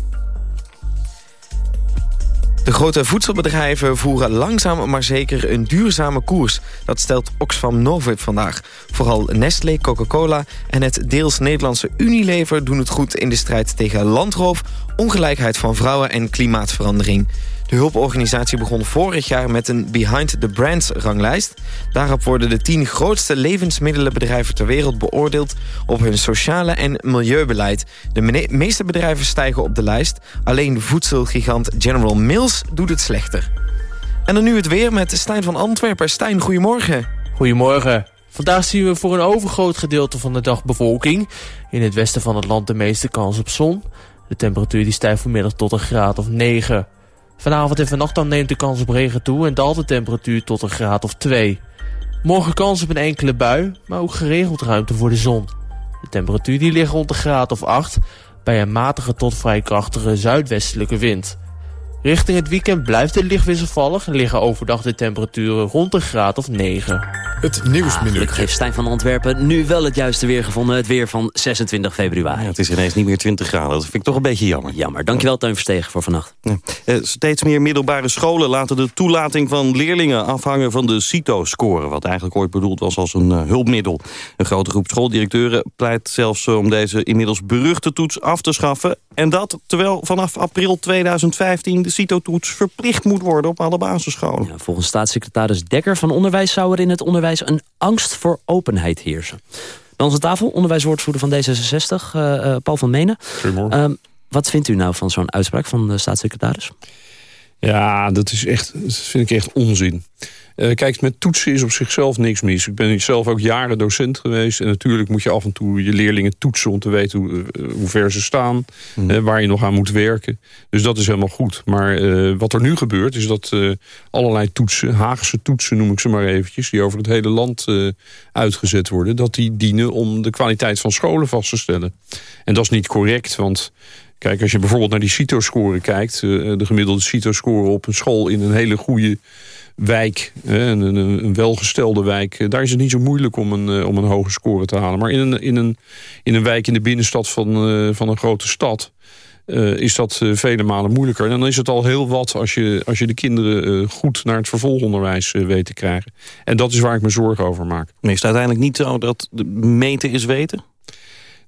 De grote voedselbedrijven voeren langzaam maar zeker een duurzame koers. Dat stelt Oxfam Novib vandaag. Vooral Nestlé, Coca-Cola en het deels Nederlandse Unilever... doen het goed in de strijd tegen landroof, ongelijkheid van vrouwen en klimaatverandering. De hulporganisatie begon vorig jaar met een Behind the Brands ranglijst. Daarop worden de tien grootste levensmiddelenbedrijven ter wereld beoordeeld... op hun sociale en milieubeleid. De meeste bedrijven stijgen op de lijst. Alleen voedselgigant General Mills doet het slechter. En dan nu het weer met Stijn van Antwerpen. Stijn, goedemorgen. Goedemorgen. Vandaag zien we voor een overgroot gedeelte van de dag bewolking. In het westen van het land de meeste kans op zon. De temperatuur die stijgt vanmiddag tot een graad of 9. Vanavond en vannacht dan neemt de kans op regen toe en daalt de temperatuur tot een graad of 2. Morgen kans op een enkele bui, maar ook geregeld ruimte voor de zon. De temperatuur die ligt rond de graad of 8 bij een matige tot vrij krachtige zuidwestelijke wind. Richting het weekend blijft het licht wisselvallig en liggen overdag de temperaturen rond een graad of 9. Het Gelukkig Nieuwsminuutje. heeft Stijn van Antwerpen nu wel het juiste weer gevonden. Het weer van 26 februari. Ja, het is ineens niet meer 20 graden. Dat vind ik toch een beetje jammer. Jammer. Dankjewel Teun Verstegen voor vannacht. Ja. Eh, steeds meer middelbare scholen laten de toelating van leerlingen afhangen van de CITO-score. Wat eigenlijk ooit bedoeld was als een eh, hulpmiddel. Een grote groep schooldirecteuren pleit zelfs om deze inmiddels beruchte toets af te schaffen. En dat terwijl vanaf april 2015 de CITO-toets verplicht moet worden op alle basisscholen. Ja, volgens staatssecretaris Dekker van Onderwijs zou er in het onderwijs een angst voor openheid heersen. Bij onze tafel, onderwijswoordvoerder van D66, eh, eh, Paul van Menen. Goedemorgen. Ehm, wat vindt u nou van zo'n uitspraak van de staatssecretaris? Ja, dat, is echt, dat vind ik echt onzin. Eh, kijk, met toetsen is op zichzelf niks mis. Ik ben zelf ook jaren docent geweest. En natuurlijk moet je af en toe je leerlingen toetsen... om te weten hoe, eh, hoe ver ze staan. eh, waar je nog aan moet werken. Dus dat is helemaal goed. Maar wat er nu gebeurt is dat allerlei toetsen... Haagse toetsen noem ik ze maar eventjes... die over het hele land uitgezet worden... dat die dienen om de kwaliteit van scholen vast te stellen. En dat is niet correct, want... Kijk, als je bijvoorbeeld naar die CITO-score kijkt... de gemiddelde CITO-score op een school in een hele goede wijk... een, een, welgestelde wijk... daar is het niet zo moeilijk om een, eh, om een hoge score te halen. Maar in een, in een, in een wijk in de binnenstad van, eh, van een grote stad... eh, is dat vele malen moeilijker. En dan is het al heel wat als je, als je de kinderen goed naar het vervolgonderwijs weet te krijgen. En dat is waar ik me zorgen over maak. Maar is het uiteindelijk niet zo dat meten is weten?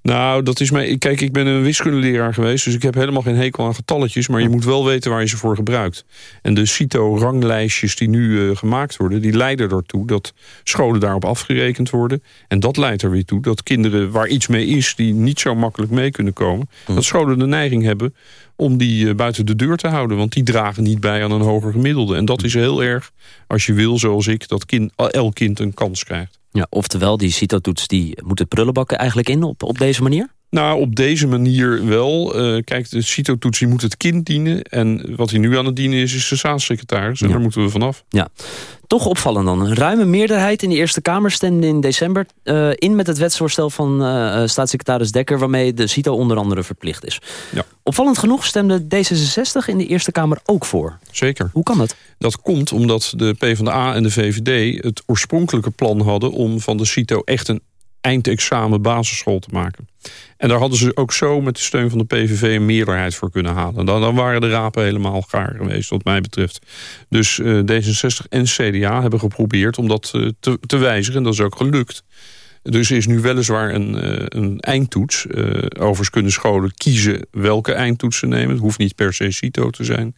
Nou, dat is mij. Kijk, ik ben een wiskundeleraar geweest, dus ik heb helemaal geen hekel aan getalletjes. Maar je moet wel weten waar je ze voor gebruikt. En de CITO-ranglijstjes die nu eh, gemaakt worden, die leiden ertoe dat scholen daarop afgerekend worden. En dat leidt er weer toe dat kinderen waar iets mee is, die niet zo makkelijk mee kunnen komen, dat scholen de neiging hebben om die eh, buiten de deur te houden. Want die dragen niet bij aan een hoger gemiddelde. En dat is heel erg, als je wil, zoals ik, dat kind, elk kind een kans krijgt. Ja, oftewel, die CITO-toets die moet het prullenbakken eigenlijk in op, op deze manier? Nou, op deze manier wel. Eh, kijk, de CITO-toets moet het kind dienen. En wat hij nu aan het dienen is, is de staatssecretaris. En Ja. daar moeten we vanaf. Ja. Toch opvallend dan. Een ruime meerderheid in de Eerste Kamer stemde in december eh, in met het wetsvoorstel van eh, staatssecretaris Dekker... waarmee de CITO onder andere verplicht is. Ja. Opvallend genoeg stemde D66 in de Eerste Kamer ook voor. Zeker. Hoe kan dat? Dat komt omdat de PvdA en de VVD het oorspronkelijke plan hadden... om van de CITO echt een eindexamen basisschool te maken. En daar hadden ze ook zo met de steun van de PVV een meerderheid voor kunnen halen. Dan, dan waren de rapen helemaal gaar geweest, wat mij betreft. Dus eh, D66 en CDA hebben geprobeerd om dat eh, te, te wijzigen. En dat is ook gelukt. Dus er is nu weliswaar een, eh, een eindtoets. Eh, overigens kunnen scholen kiezen welke eindtoets ze nemen. Het hoeft niet per se CITO te zijn.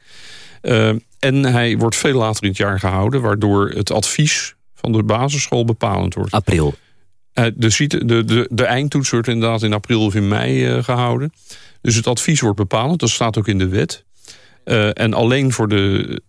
En hij wordt veel later in het jaar gehouden... waardoor het advies van de basisschool bepalend wordt. April. Eh, de, de, de, de eindtoets wordt inderdaad in april of in mei eh, gehouden. Dus het advies wordt bepalend. Dat staat ook in de wet. Eh, en alleen voor de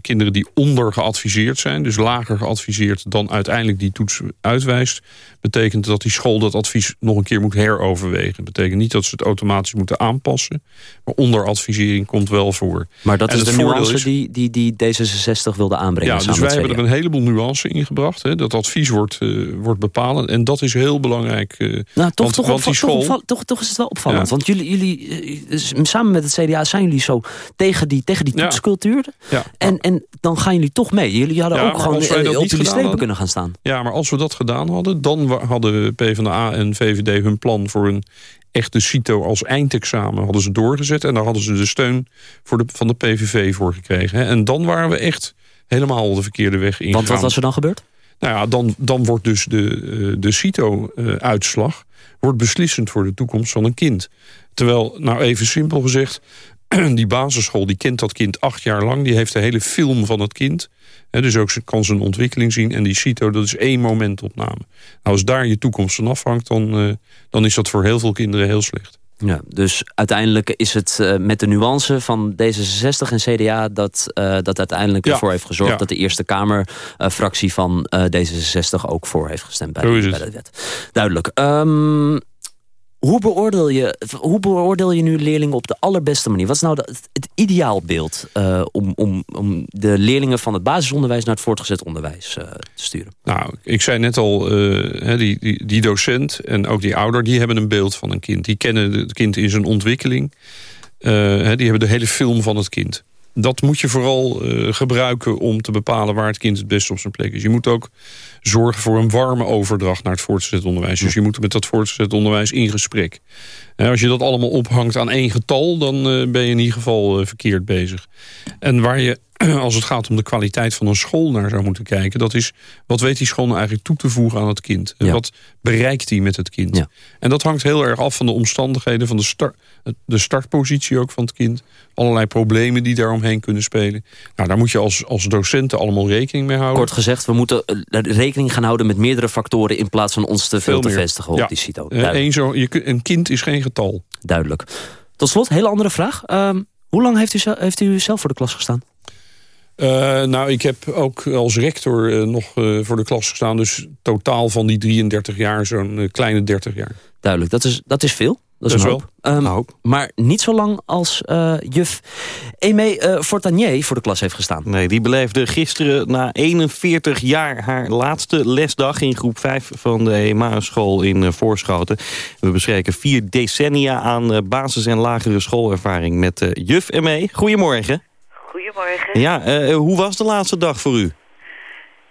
kinderen die onder geadviseerd zijn... dus lager geadviseerd dan uiteindelijk die toets uitwijst... betekent dat die school dat advies nog een keer moet heroverwegen. betekent niet dat ze het automatisch moeten aanpassen. Maar onderadvisering komt wel voor. Maar dat En is de nuance is- die, die, die D66 wilde aanbrengen Ja, dus wij hebben er een heleboel nuance in gebracht. Hè. Dat advies wordt, eh, wordt bepalend. En dat is heel belangrijk. eh, Nou, toch, want, toch, want die school... toch, toch, toch is het wel opvallend. Ja. Want jullie, jullie eh, samen met het CDA zijn jullie zo tegen die, tegen die Ja. toetscultuur. Ja. En, en dan gaan jullie toch mee. Jullie hadden Ja, ook gewoon eh, op jullie hadden- kunnen gaan staan. Ja, maar als we dat gedaan hadden... dan hadden PvdA en VVD hun plan voor een echte CITO als eindexamen... hadden ze doorgezet en daar hadden ze de steun voor de, van de PVV voor gekregen. En dan waren we echt helemaal de verkeerde weg ingegaan. Want wat was er dan gebeurd? Nou ja, dan, dan wordt dus de, eh, de CITO-uitslag wordt beslissend voor de toekomst van een kind. Terwijl, nou even simpel gezegd, [clears throat] die basisschool die kent dat kind acht jaar lang. Die heeft de hele film van het kind. Dus ook ze kan zijn ontwikkeling zien. En die CITO, dat is één momentopname. Nou, als daar je toekomst van afhangt, dan, eh, dan is dat voor heel veel kinderen heel slecht. Ja, dus uiteindelijk is het eh, met de nuance van D66 en CDA... dat, eh, dat uiteindelijk Ja. ervoor heeft gezorgd... Ja. dat de Eerste Kamer-fractie van eh, D66 ook voor heeft gestemd bij, de, bij de wet. Duidelijk. Ehm, hoe, beoordeel je, hoe beoordeel je nu leerlingen op de allerbeste manier? Wat is nou het, ideaalbeeld eh, om, om, om de leerlingen van het basisonderwijs... naar het voortgezet onderwijs eh, te sturen? Nou, ik zei net al, eh, die, die, die docent en ook die ouder... die hebben een beeld van een kind. Die kennen het kind in zijn ontwikkeling. Die hebben de hele film van het kind. Dat moet je vooral gebruiken om te bepalen... waar het kind het best op zijn plek is. Je moet ook zorgen voor een warme overdracht naar het voortgezet onderwijs. Dus je moet met dat voortgezet onderwijs in gesprek. Als je dat allemaal ophangt aan één getal... dan eh, ben je in ieder geval eh, verkeerd bezig. En waar je, [clears throat] als het gaat om de kwaliteit van een school naar zou moeten kijken... dat is, wat weet die school nou eigenlijk toe te voegen aan het kind? En Ja. Wat bereikt hij met het kind? Ja. En dat hangt heel erg af van de omstandigheden... van de, start, de startpositie ook van het kind. Allerlei problemen die daaromheen kunnen spelen. Nou, daar moet je als, als docenten allemaal rekening mee houden. Kort gezegd, we moeten eh, rekening gaan houden met meerdere factoren... in plaats van ons te veel, Veel te vestigen op Ja. die CITO. Eh, Duidelijk. één zo, je, een kind is geen getal. Duidelijk. Tot slot, hele andere vraag. Ehm, hoe lang heeft u, heeft u zelf voor de klas gestaan? Eh, nou, ik heb ook als rector eh, nog eh, voor de klas gestaan. Dus totaal van die 33 jaar zo'n kleine 30 jaar. Duidelijk, dat is, dat is veel. Dat is een hoop. Ehm, Maar niet zo lang als eh, juf Aimee eh, Fortanier voor de klas heeft gestaan. Nee, die beleefde gisteren na 41 jaar haar laatste lesdag in groep 5 van de Emmaus-school in Voorschoten. We bespreken vier decennia aan basis- en lagere schoolervaring met eh, juf Emme. Goedemorgen. Goedemorgen. Ja, eh, hoe was de laatste dag voor u?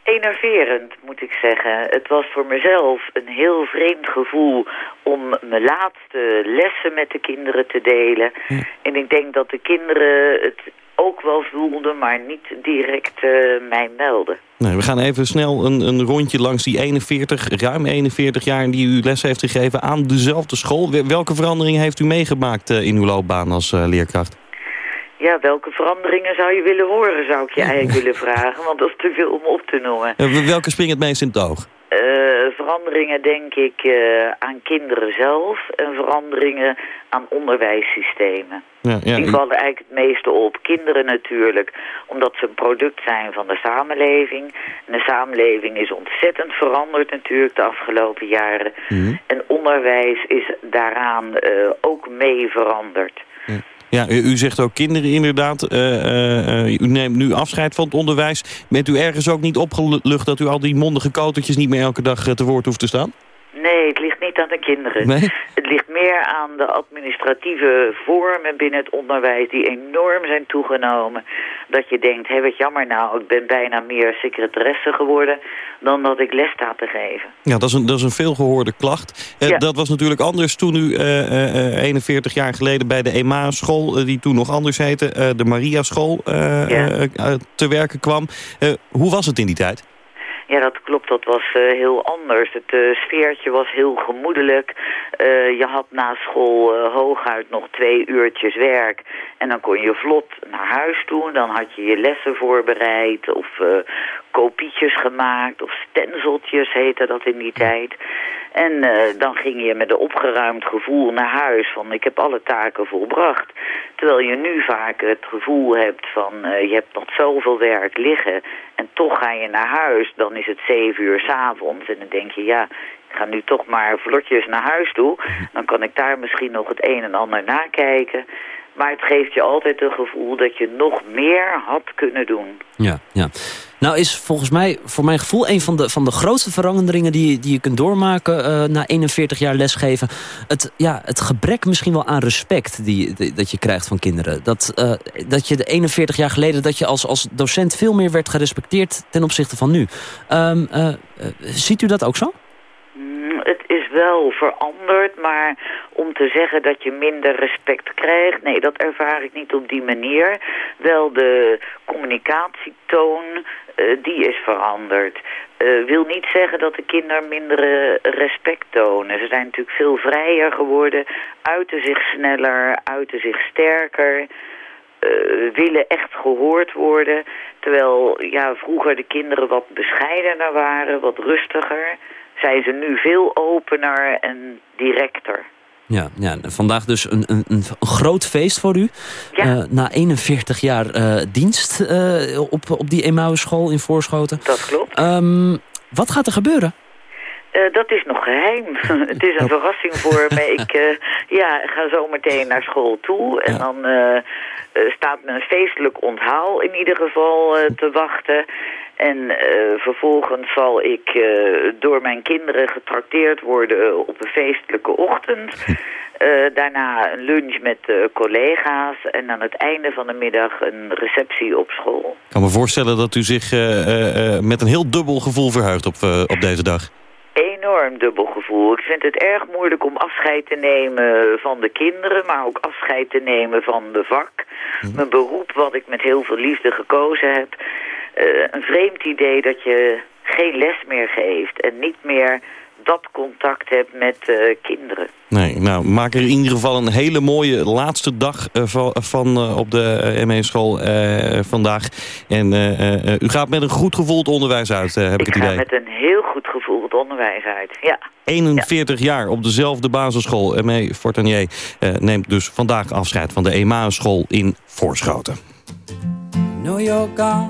Enerverend, moet ik zeggen. Het was voor mezelf een heel vreemd gevoel om mijn laatste lessen met de kinderen te delen. En ik denk dat de kinderen het ook wel voelden, maar niet direct eh, mij melden. Nee, we gaan even snel een, een rondje langs die 41, ruim 41 jaar die u les heeft gegeven aan dezelfde school. Wel- Welke verandering heeft u meegemaakt eh, in uw loopbaan als eh, leerkracht? Ja, welke veranderingen zou je willen horen, zou ik je [laughs] eigenlijk willen vragen. Want dat is te veel om op te noemen. Eh, welke springt het meest in het oog? Eh, veranderingen denk ik uh, aan kinderen zelf en veranderingen aan onderwijssystemen. Ja, ja, Die vallen eigenlijk het meeste op. Kinderen natuurlijk, omdat ze een product zijn van de samenleving. En de samenleving is ontzettend veranderd natuurlijk de afgelopen jaren. Mhm. En onderwijs is daaraan eh, ook mee veranderd. Ja, u, u zegt ook kinderen inderdaad. eh, eh, eh, u neemt nu afscheid van het onderwijs. Bent u ergens ook niet opgelucht dat u al die mondige kotertjes niet meer elke dag te woord hoeft te staan? Nee, het ligt niet aan de kinderen. Nee? Het ligt meer aan de administratieve vormen binnen het onderwijs die enorm zijn toegenomen. Dat je denkt, hé wat jammer nou, ik ben bijna meer secretaresse geworden dan dat ik les sta te geven. Ja, dat is een, dat is een veelgehoorde klacht. Eh, Ja. Dat was natuurlijk anders toen u eh, eh, eh, 41 jaar geleden bij de EMA-school... die toen nog anders heette, de Maria-school, Ja. te werken kwam. Hoe was het in die tijd? Ja, dat klopt. Dat was eh, heel anders. Het eh, sfeertje was heel gemoedelijk. Eh, je had na school hooguit nog twee uurtjes werk. En dan kon je vlot naar huis toe. Dan had je je lessen voorbereid of kopietjes gemaakt. Of stenseltjes heette dat in die tijd. En eh, dan ging je met een opgeruimd gevoel naar huis van ik heb alle taken volbracht. Terwijl je nu vaak het gevoel hebt van eh, je hebt nog zoveel werk liggen en toch ga je naar huis. Dan is het zeven uur s'avonds en dan denk je ja, ik ga nu toch maar vlotjes naar huis toe. Dan kan ik daar misschien nog het een en ander nakijken. Maar het geeft je altijd het gevoel dat je nog meer had kunnen doen. Ja, ja. Nou is volgens mij, voor mijn gevoel, een van de, van de grootste veranderingen die, die je kunt doormaken eh, na 41 jaar lesgeven. Het, ja, het gebrek misschien wel aan respect die, dat je krijgt van kinderen. Dat, eh, dat je de 41 jaar geleden dat je als, als docent veel meer werd gerespecteerd ten opzichte van nu. Ehm, eh, eh, ziet u dat ook zo? Het is wel veranderd, maar om te zeggen dat je minder respect krijgt... nee, dat ervaar ik niet op die manier. Wel de communicatietoon, eh, die is veranderd. Eh, wil niet zeggen dat de kinderen minder eh, respect tonen. Ze zijn natuurlijk veel vrijer geworden, uiten zich sneller, uiten zich sterker... willen echt gehoord worden. Terwijl ja, vroeger de kinderen wat bescheidener waren, wat rustiger. Zijn ze nu veel opener en directer. Ja, ja, vandaag dus een, een, een groot feest voor u. Ja. Eh, na 41 jaar eh, dienst eh, op, op die Emmaus-school in Voorschoten. Dat klopt. Ehm, wat gaat er gebeuren? Dat is nog geheim. [laughs] het is een verrassing voor me. [laughs] Ik ja, ga zo meteen naar school toe. En dan staat me een feestelijk onthaal in ieder geval te wachten. En eh, vervolgens zal ik eh, door mijn kinderen getrakteerd worden op een feestelijke ochtend. [laughs] Eh, daarna een lunch met eh, collega's. En aan het einde van de middag een receptie op school. Ik kan me voorstellen dat u zich eh, eh, eh, met een heel dubbel gevoel verheugt op, eh, op deze dag. enorm dubbel gevoel. Ik vind het erg moeilijk om afscheid te nemen van de kinderen, maar ook afscheid te nemen van de vak. Mijn beroep, wat ik met heel veel liefde gekozen heb. Eh, een vreemd idee dat je geen les meer geeft en niet meer dat contact hebt met eh, kinderen. Nee, nou, maak er in ieder geval een hele mooie laatste dag eh, van, van eh, op de ME-school vandaag. En eh, eh, u gaat met een goed gevoel het onderwijs uit, eh, heb ik, Ik het ga idee. met een heel goed gevoel het onderwijs uit. Ja. 41 jaar op dezelfde basisschool. ME Fortanier eh, neemt dus vandaag afscheid van de EMA-school in Voorschoten. Know you're gone,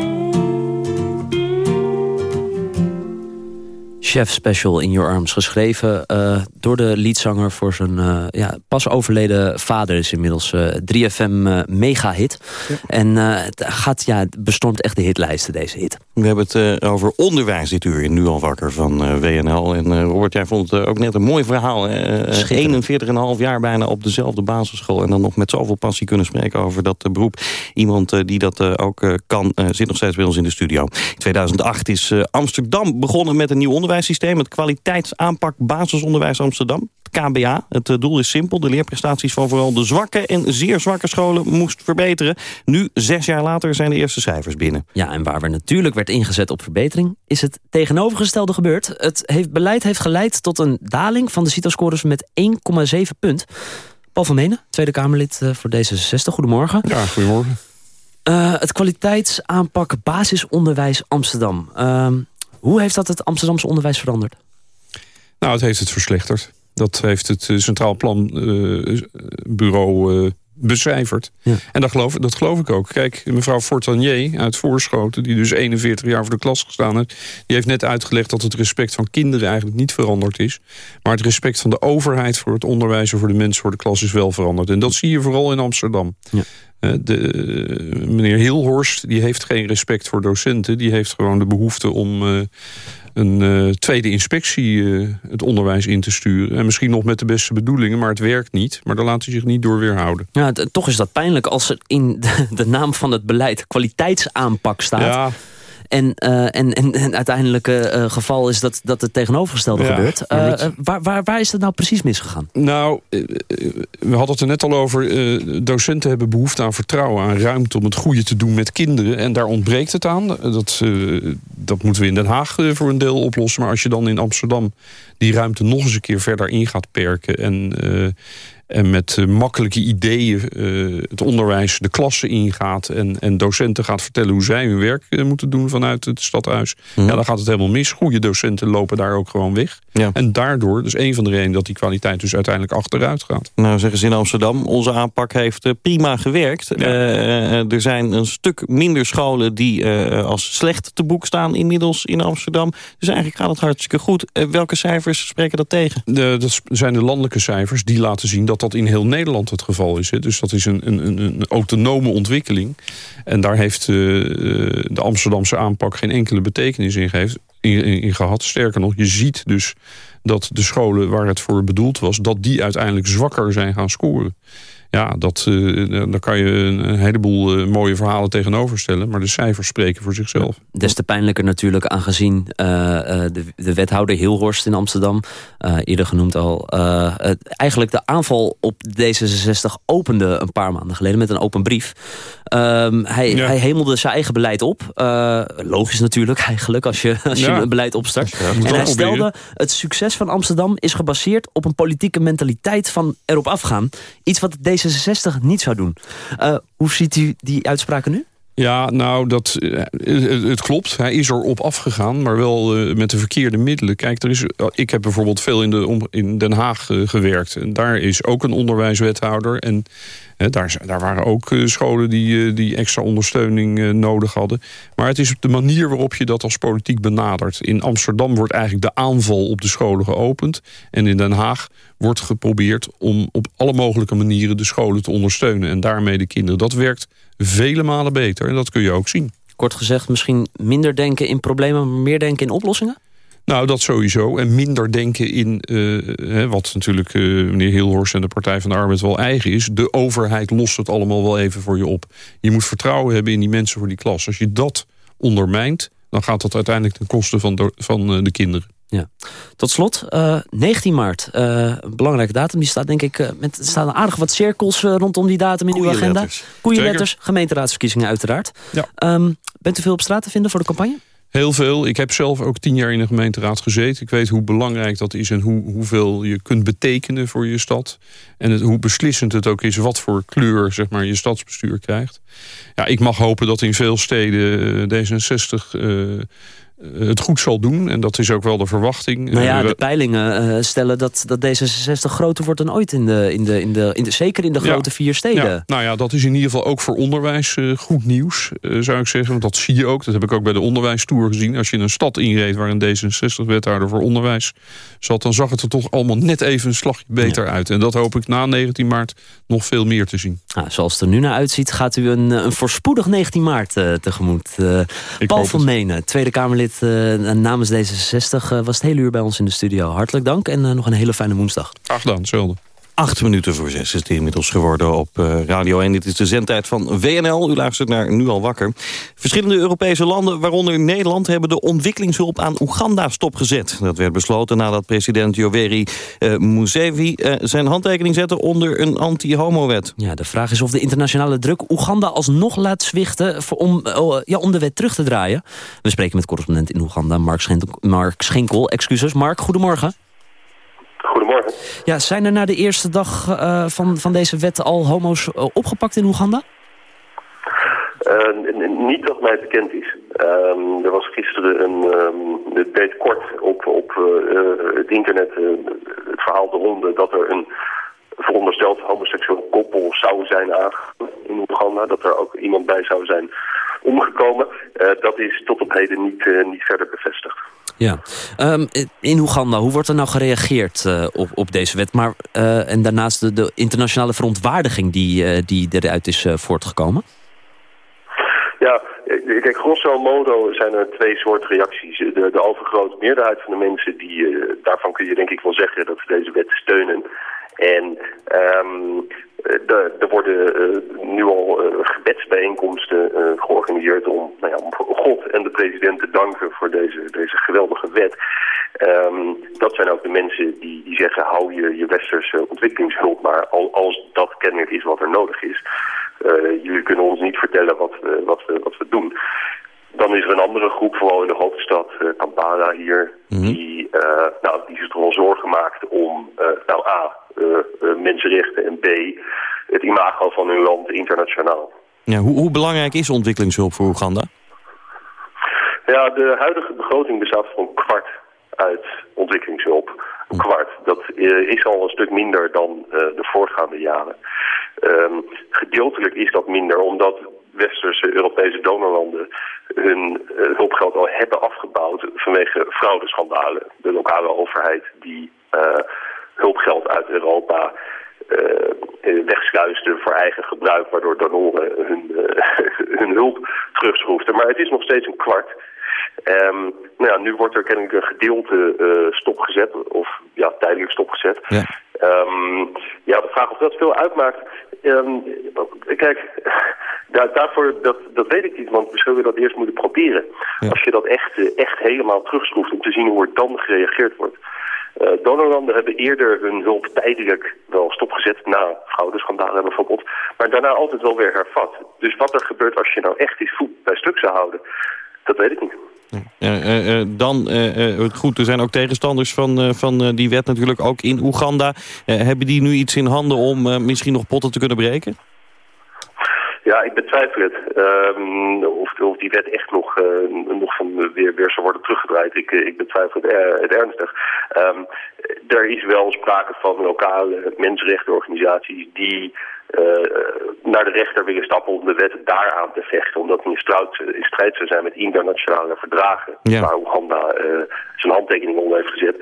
Chef Special in Your Arms, geschreven eh, door de leadzanger voor zijn eh, ja, pas overleden vader. is inmiddels eh, 3FM eh, mega-hit. En eh, het gaat, ja, bestormt echt de hitlijsten, deze hit. We hebben het eh, over onderwijs dit uur in Nu al wakker van WNL. En eh, Robert, jij vond het ook net een mooi verhaal. Uh, 41,5 jaar bijna op dezelfde basisschool. En dan nog met zoveel passie kunnen spreken over dat beroep. Iemand die dat ook eh, kan, zit nog steeds bij ons in de studio. In 2008 is eh, Amsterdam begonnen met een nieuw onderwijssysteem. Het kwaliteitsaanpak basisonderwijs Amsterdam. Het KBA. Het eh, doel is simpel. De leerprestaties van vooral de zwakke en zeer zwakke scholen moest verbeteren. Nu, zes jaar later, zijn de eerste cijfers binnen. Ja, en waar we natuurlijk werd ingezet op verbetering... is het tegenovergestelde gebeurd. Het heeft, beleid heeft geleid tot een daling van de CITO-scores met 1,7 punt. Paul van Menen, Tweede Kamerlid eh, voor D66. Goedemorgen. Ja, goedemorgen. Eh, het kwaliteitsaanpak basisonderwijs Amsterdam. Ehm, hoe heeft dat het Amsterdamse onderwijs veranderd? Nou, het heeft het verslechterd. Dat heeft het eh, Centraal Planbureau uh, becijferd. Ja. En dat geloof, dat geloof ik ook. Kijk, mevrouw Fortanier uit Voorschoten... die dus 41 jaar voor de klas gestaan heeft... die heeft net uitgelegd dat het respect van kinderen eigenlijk niet veranderd is. Maar het respect van de overheid voor het onderwijs... en voor de mensen voor de klas is wel veranderd. En dat zie je vooral in Amsterdam. Ja. Eh, De, eh, meneer Hilhorst die heeft geen respect voor docenten. Die heeft gewoon de behoefte om eh, een tweede inspectie het onderwijs in te sturen. En misschien nog met de beste bedoelingen, maar het werkt niet. Maar daar laat hij zich niet door weerhouden. Ja, toch is dat pijnlijk als er in de, de naam van het beleid kwaliteitsaanpak staat. Ja, En, eh, en, en, en uiteindelijke eh, geval is dat, dat het tegenovergestelde Ja, gebeurt. Eh, waar, waar, waar is het nou precies misgegaan? Nou, we hadden het er net al over. docenten hebben behoefte aan vertrouwen, aan ruimte om het goede te doen met kinderen. En daar ontbreekt het aan. Dat, dat moeten we in Den Haag voor een deel oplossen. Maar als je dan in Amsterdam die ruimte nog eens een keer verder in gaat perken. En, en met eh, makkelijke ideeën eh, het onderwijs de klassen ingaat. En, en docenten gaat vertellen hoe zij hun werk eh, moeten doen vanuit het stadhuis. Mhm. Ja, dan gaat het helemaal mis. Goede docenten lopen daar ook gewoon weg. Ja. En daardoor, dus een van de redenen dat die kwaliteit dus uiteindelijk achteruit gaat. Nou, zeggen ze in Amsterdam, onze aanpak heeft prima gewerkt. Eh, er zijn een stuk minder scholen die als slecht te boek staan inmiddels in Amsterdam. Dus eigenlijk gaat het hartstikke goed. Welke cijfers spreken dat tegen? De, dat zijn de landelijke cijfers die laten zien dat dat in heel Nederland het geval is. Hè. Dus dat is een, een, een autonome ontwikkeling. En daar heeft uh, de Amsterdamse aanpak geen enkele betekenis in, in, in, gehad. Sterker nog, je ziet dus dat de scholen waar het voor bedoeld was... dat die uiteindelijk zwakker zijn gaan scoren ja, dat, uh, daar kan je een heleboel uh, mooie verhalen tegenover stellen. Maar de cijfers spreken voor zichzelf. Des te pijnlijker natuurlijk aangezien uh, de, de wethouder Hilhorst in Amsterdam... eerder genoemd al, eigenlijk de aanval op D66 opende een paar maanden geleden... met een open brief. Um, hij, ja. hij hemelde zijn eigen beleid op. logisch natuurlijk eigenlijk als je, [laughs] als je ja. een beleid opstart. Ja, en hij stelde, het succes van Amsterdam is gebaseerd op een politieke mentaliteit van erop afgaan. Iets wat deze D66 niet zou doen. Uh, hoe ziet u die uitspraken nu? Ja, nou, dat, het, het klopt. Hij is erop afgegaan, maar wel uh, met de verkeerde middelen. Kijk, er is, ik heb bijvoorbeeld veel in, de, in Den Haag uh, gewerkt. En daar is ook een onderwijswethouder. En daar, daar, waren ook scholen die, die extra ondersteuning nodig hadden. Maar het is de manier waarop je dat als politiek benadert. In Amsterdam wordt eigenlijk de aanval op de scholen geopend. En in Den Haag wordt geprobeerd om op alle mogelijke manieren de scholen te ondersteunen. En daarmee de kinderen. Dat werkt vele malen beter. En dat kun je ook zien. Kort gezegd, misschien minder denken in problemen, maar meer denken in oplossingen? Nou, dat sowieso. En minder denken in, uh, wat natuurlijk uh, meneer Hilhorst en de Partij van de Arbeid wel eigen is. De overheid lost het allemaal wel even voor je op. Je moet vertrouwen hebben in die mensen voor die klas. Als je dat ondermijnt, dan gaat dat uiteindelijk ten koste van de, van de kinderen. Ja. Tot slot, uh, 19 maart, uh, een belangrijke datum. Die staat denk ik, uh, met, er staan aardig wat cirkels rondom die datum in uw agenda. Koeienletters, gemeenteraadsverkiezingen uiteraard. Ja. Um, bent u veel op straat te vinden voor de campagne? Heel veel. Ik heb zelf ook tien jaar in de gemeenteraad gezeten. Ik weet hoe belangrijk dat is en hoe, hoeveel je kunt betekenen voor je stad. En het, hoe beslissend het ook is wat voor kleur zeg maar, je stadsbestuur krijgt. Ja, ik mag hopen dat in veel steden D66 eh, het goed zal doen. En dat is ook wel de verwachting. Nou ja, uh, de peilingen uh, stellen dat, dat D66 groter wordt dan ooit. In de, in de, in de, in de, zeker in de grote ja, vier steden. Ja, nou ja, dat is in ieder geval ook voor onderwijs goed nieuws, zou ik zeggen. Want dat zie je ook. Dat heb ik ook bij de onderwijstour gezien. Als je in een stad inreed waar een D66-wethouder voor onderwijs zat... dan zag het er toch allemaal net even een slagje beter ja. uit. En dat hoop ik na 19 maart nog veel meer te zien. Nou, zoals het er nu naar uitziet, gaat u een, een voorspoedig 19 maart tegemoet. Paul van Menen, Tweede Kamerlid uh, namens D66 uh, was het hele uur bij ons in de studio. Hartelijk dank en uh, nog een hele fijne woensdag. Graag gedaan, hetzelfde. Acht minuten voor zes is het inmiddels geworden op uh, Radio 1. Dit is de zendtijd van WNL. U luistert naar Nu al wakker. Verschillende Europese landen, waaronder Nederland... hebben de ontwikkelingshulp aan Oeganda stopgezet. Dat werd besloten nadat president Yoweri uh, Museveni... Uh, zijn handtekening zette onder een anti-homo-wet. Ja, de vraag is of de internationale druk Oeganda alsnog laat zwichten... Voor om, ja, om de wet terug te draaien. We spreken met correspondent in Oeganda, Mark Schenkel. Mark Schenkel excuses. Mark, goedemorgen. Goedemorgen. Ja, zijn er na de eerste dag uh, van, van deze wet al homo's uh, opgepakt in Oeganda? Uh, niet dat mij bekend is. Um, er was gisteren een, um, het deed kort op, op het internet het verhaal de ronde dat er een verondersteld homoseksueel koppel zou zijn aangekomen in Oeganda. Dat er ook iemand bij zou zijn omgekomen. dat is tot op heden niet, niet verder bevestigd. Ja, um, in Oeganda, hoe wordt er nou gereageerd uh, op, op deze wet? Maar, uh, en daarnaast de, de, internationale verontwaardiging die, uh, die eruit is voortgekomen? Ja, kijk, grosso modo zijn er twee soorten reacties. De, de overgrote meerderheid van de mensen, die, daarvan kun je denk ik wel zeggen dat ze deze wet steunen. En um, er worden uh, nu al uh, gebedsbijeenkomsten georganiseerd om, nou ja, om God en de president te danken voor deze, deze geweldige wet. Um, dat zijn ook de mensen die, die zeggen hou je, je westerse ontwikkelingshulp maar al, als dat kennelijk is wat er nodig is. jullie kunnen ons niet vertellen wat we, wat we, wat we doen. Dan is er een andere groep, vooral in de hoofdstad Kampala hier, mm -hmm. die, nou, die zich toch wel zorgen maakt om, nou A, mensenrechten en B, het imago van hun land internationaal. Ja, hoe, hoe belangrijk is ontwikkelingshulp voor Oeganda? Ja, de huidige begroting bestaat voor een kwart uit ontwikkelingshulp. Een kwart. Dat is al een stuk minder dan de voorgaande jaren. Um, gedeeltelijk is dat minder omdat westerse Europese donorlanden hun hulpgeld al hebben afgebouwd vanwege fraudeschandalen. De lokale overheid die hulpgeld uit Europa uh, voor eigen gebruik, waardoor donoren hun, [laughs] hun hulp terugschroefden. Maar het is nog steeds een kwart. Um, nou ja, nu wordt er kennelijk een gedeelte uh, stopgezet, of ja, tijdelijk stopgezet. Ja. Um, ja, de vraag of dat veel uitmaakt. Um, kijk, [laughs] daar, daarvoor, dat, dat weet ik niet, want we zullen dat eerst moeten proberen. Als je dat echt, uh, echt helemaal terugschroeft om te zien hoe er dan gereageerd wordt. Uh, donorlanden hebben eerder hun hulp tijdelijk wel stopgezet, na fraudeschandalen bijvoorbeeld, maar daarna altijd wel weer hervat. Dus wat er gebeurt als je nou echt die voet bij stuk zou houden, dat weet ik niet. Uh, uh, dan, goed, er zijn ook tegenstanders van, van die wet natuurlijk, ook in Oeganda. hebben die nu iets in handen om misschien nog potten te kunnen breken? Ja, ik betwijfel het. Um, of, of die wet echt nog, nog van weer, weer zou worden teruggedraaid. Ik, ik betwijfel het, ernstig. Um, er is wel sprake van lokale mensenrechtenorganisaties die naar de rechter willen stappen om de wet daaraan te vechten. Omdat die in strijd, in strijd zou zijn met internationale verdragen. Ja. Waar Oeganda uh, zijn handtekening onder heeft gezet.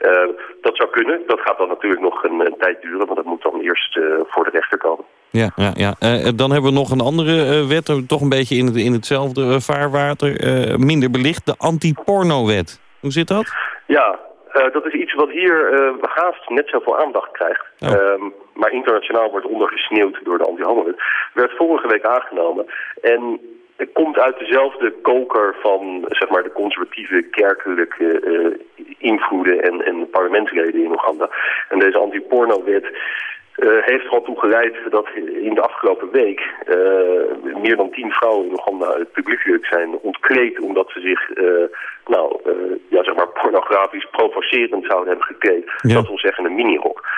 Uh, dat zou kunnen. Dat gaat dan natuurlijk nog een, een tijd duren. Want dat moet dan eerst voor de rechter komen. Ja, ja, ja. dan hebben we nog een andere wet. Toch een beetje in, het, in hetzelfde vaarwater. minder belicht. De anti-porno-wet. Hoe zit dat? Ja, uh, dat is iets wat hier uh, haast net zoveel aandacht krijgt. Oh. Um, maar internationaal wordt ondergesneeuwd door de anti-homo-wet. Werd vorige week aangenomen. En het komt uit dezelfde koker van zeg maar, de conservatieve kerkelijke uh, invloeden en, en parlementsleden in Oeganda. En deze anti-porno-wet uh, heeft er al toe geleid dat in de afgelopen week uh, meer dan tien vrouwen in Oeganda het publiekelijk zijn ontkleed omdat ze zich uh, nou, ja, zeg maar pornografisch provocerend zouden hebben gekleed. Ja. Dat wil zeggen een minirok.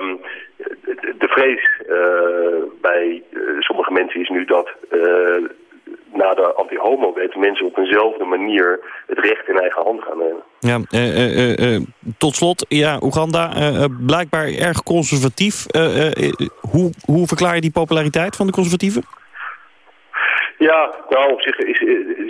Um, de, de vrees bij sommige mensen is nu dat na de anti-homo-wet mensen eenzelfde manier het recht in eigen hand gaan nemen. Ja, uh, uh, tot slot, ja, Oeganda, blijkbaar erg conservatief. hoe, hoe verklaar je die populariteit van de conservatieven? Ja, nou op zich is,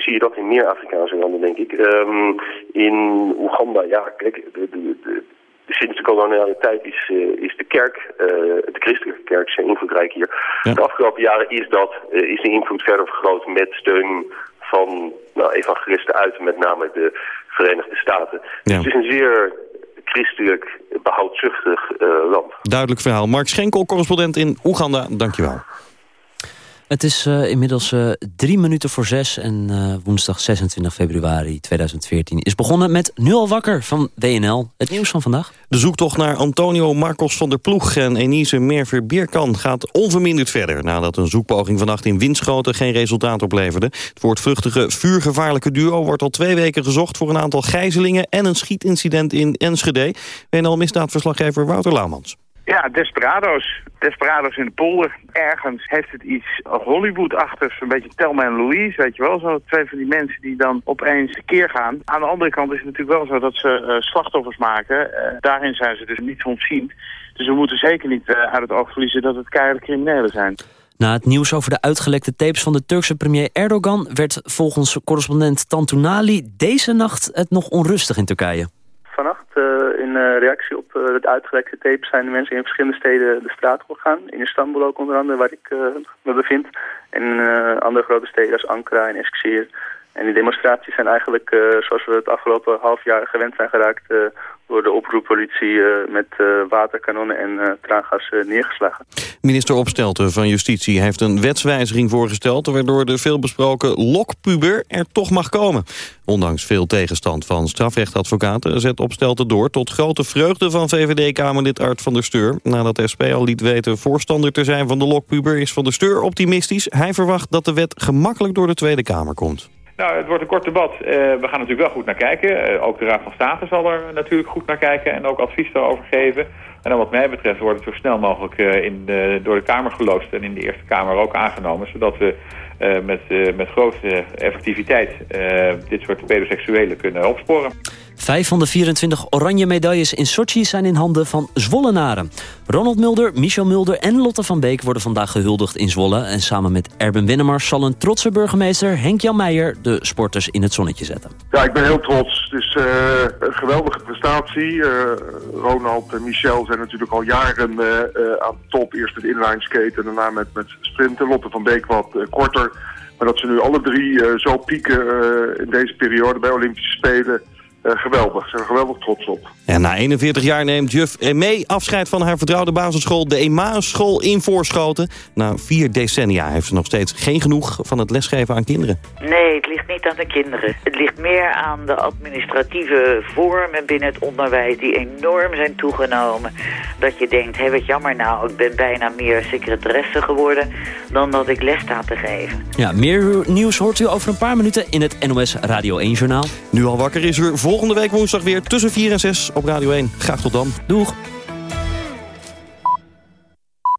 zie je dat in meer Afrikaanse landen, denk ik. Um, in Oeganda, ja, kijk, de, de, de, sinds de koloniale tijd is, uh, is de kerk, uh, de christelijke kerk, zeer invloedrijk hier. Ja. De afgelopen jaren is, dat, uh, is de invloed verder vergroot met steun van nou, evangelisten uit, met name de Verenigde Staten. Ja. het is een zeer christelijk, behoudzuchtig land. Duidelijk verhaal. Mark Schenkel, correspondent in Oeganda, dankjewel. Het is uh, inmiddels uh, drie minuten voor zes en uh, woensdag 26 februari 2014 is begonnen met Nu al wakker van WNL. Het nieuws van vandaag. De zoektocht naar Antonio Marcos van der Ploeg en Enise Merver Bierkan gaat onverminderd verder... nadat een zoekpoging vannacht in Winschoten geen resultaat opleverde. Het voortvluchtige vuurgevaarlijke duo wordt al twee weken gezocht... voor een aantal gijzelingen en een schietincident in Enschede. WNL-misdaadverslaggever Wouter Laumans. Ja, desperado's. Desperado's in de polder. Ergens heeft het iets Hollywood-achtigs. Een beetje Telma en Louise, weet je wel. Zo twee van die mensen die dan opeens keer gaan. Aan de andere kant is het natuurlijk wel zo dat ze uh, slachtoffers maken. Uh, daarin zijn ze dus niet ontzien. Dus we moeten zeker niet uh, uit het oog verliezen dat het keiharde criminelen zijn. Na het nieuws over de uitgelekte tapes van de Turkse premier Erdogan... werd volgens correspondent Tantunali deze nacht het nog onrustig in Turkije vannacht. Uh, in uh, reactie op uh, het uitgelekte tape zijn de mensen in verschillende steden de straat op gegaan. In Istanbul ook onder andere, waar ik me bevind. En andere grote steden als Ankara en Eskişehir. En die demonstraties zijn eigenlijk, zoals we het afgelopen half jaar gewend zijn geraakt... door de oproeppolitie met waterkanonnen en traangas neergeslagen. Minister Opstelten van Justitie heeft een wetswijziging voorgesteld... waardoor de veelbesproken lokpuber er toch mag komen. Ondanks veel tegenstand van strafrechtadvocaten... zet Opstelten door tot grote vreugde van VVD-Kamerlid Art van der Steur. Nadat de SP al liet weten voorstander te zijn van de lokpuber... is van der Steur optimistisch. Hij verwacht dat de wet gemakkelijk door de Tweede Kamer komt. Nou, het wordt een kort debat. Uh, we gaan natuurlijk wel goed naar kijken. Uh, ook de Raad van State zal er natuurlijk goed naar kijken en ook advies daarover geven. En dan wat mij betreft wordt het zo snel mogelijk uh, in door de Kamer geloosd en in de Eerste Kamer ook aangenomen. Zodat we eh, met, eh, met grote effectiviteit eh, dit soort pedoseksuelen kunnen opsporen. Vijf van de 24 oranje medailles in Sochi zijn in handen van Zwollenaren. Ronald Mulder, Michel Mulder en Lotte van Beek worden vandaag gehuldigd in Zwolle. En samen met Erben Winnemars zal een trotse burgemeester Henk-Jan Meijer de sporters in het zonnetje zetten. Ja, ik ben heel trots. Het is eh, een geweldige prestatie. Eh, Ronald en Michel zijn natuurlijk al jaren eh, aan top. Eerst met inline skaten en daarna met, met sprinten. Lotte van Beek wat korter. Maar dat ze nu alle drie zo pieken in deze periode bij Olympische Spelen... eh, geweldig. Ze zijn er geweldig trots op. En na 41 jaar neemt juf mee afscheid van haar vertrouwde basisschool... de Emmaus-school in Voorschoten. Na vier decennia heeft ze nog steeds geen genoeg van het lesgeven aan kinderen. Nee, het ligt niet aan de kinderen. Het ligt meer aan de administratieve vormen binnen het onderwijs... die enorm zijn toegenomen. Dat je denkt, hé, wat jammer nou, ik ben bijna meer secretaresse geworden... dan dat ik les sta te geven. Ja, meer nieuws hoort u over een paar minuten in het NOS Radio 1-journaal. Nu al wakker is er volgende week woensdag weer tussen 4 en 6 op Radio 1. Graag tot dan. Doeg!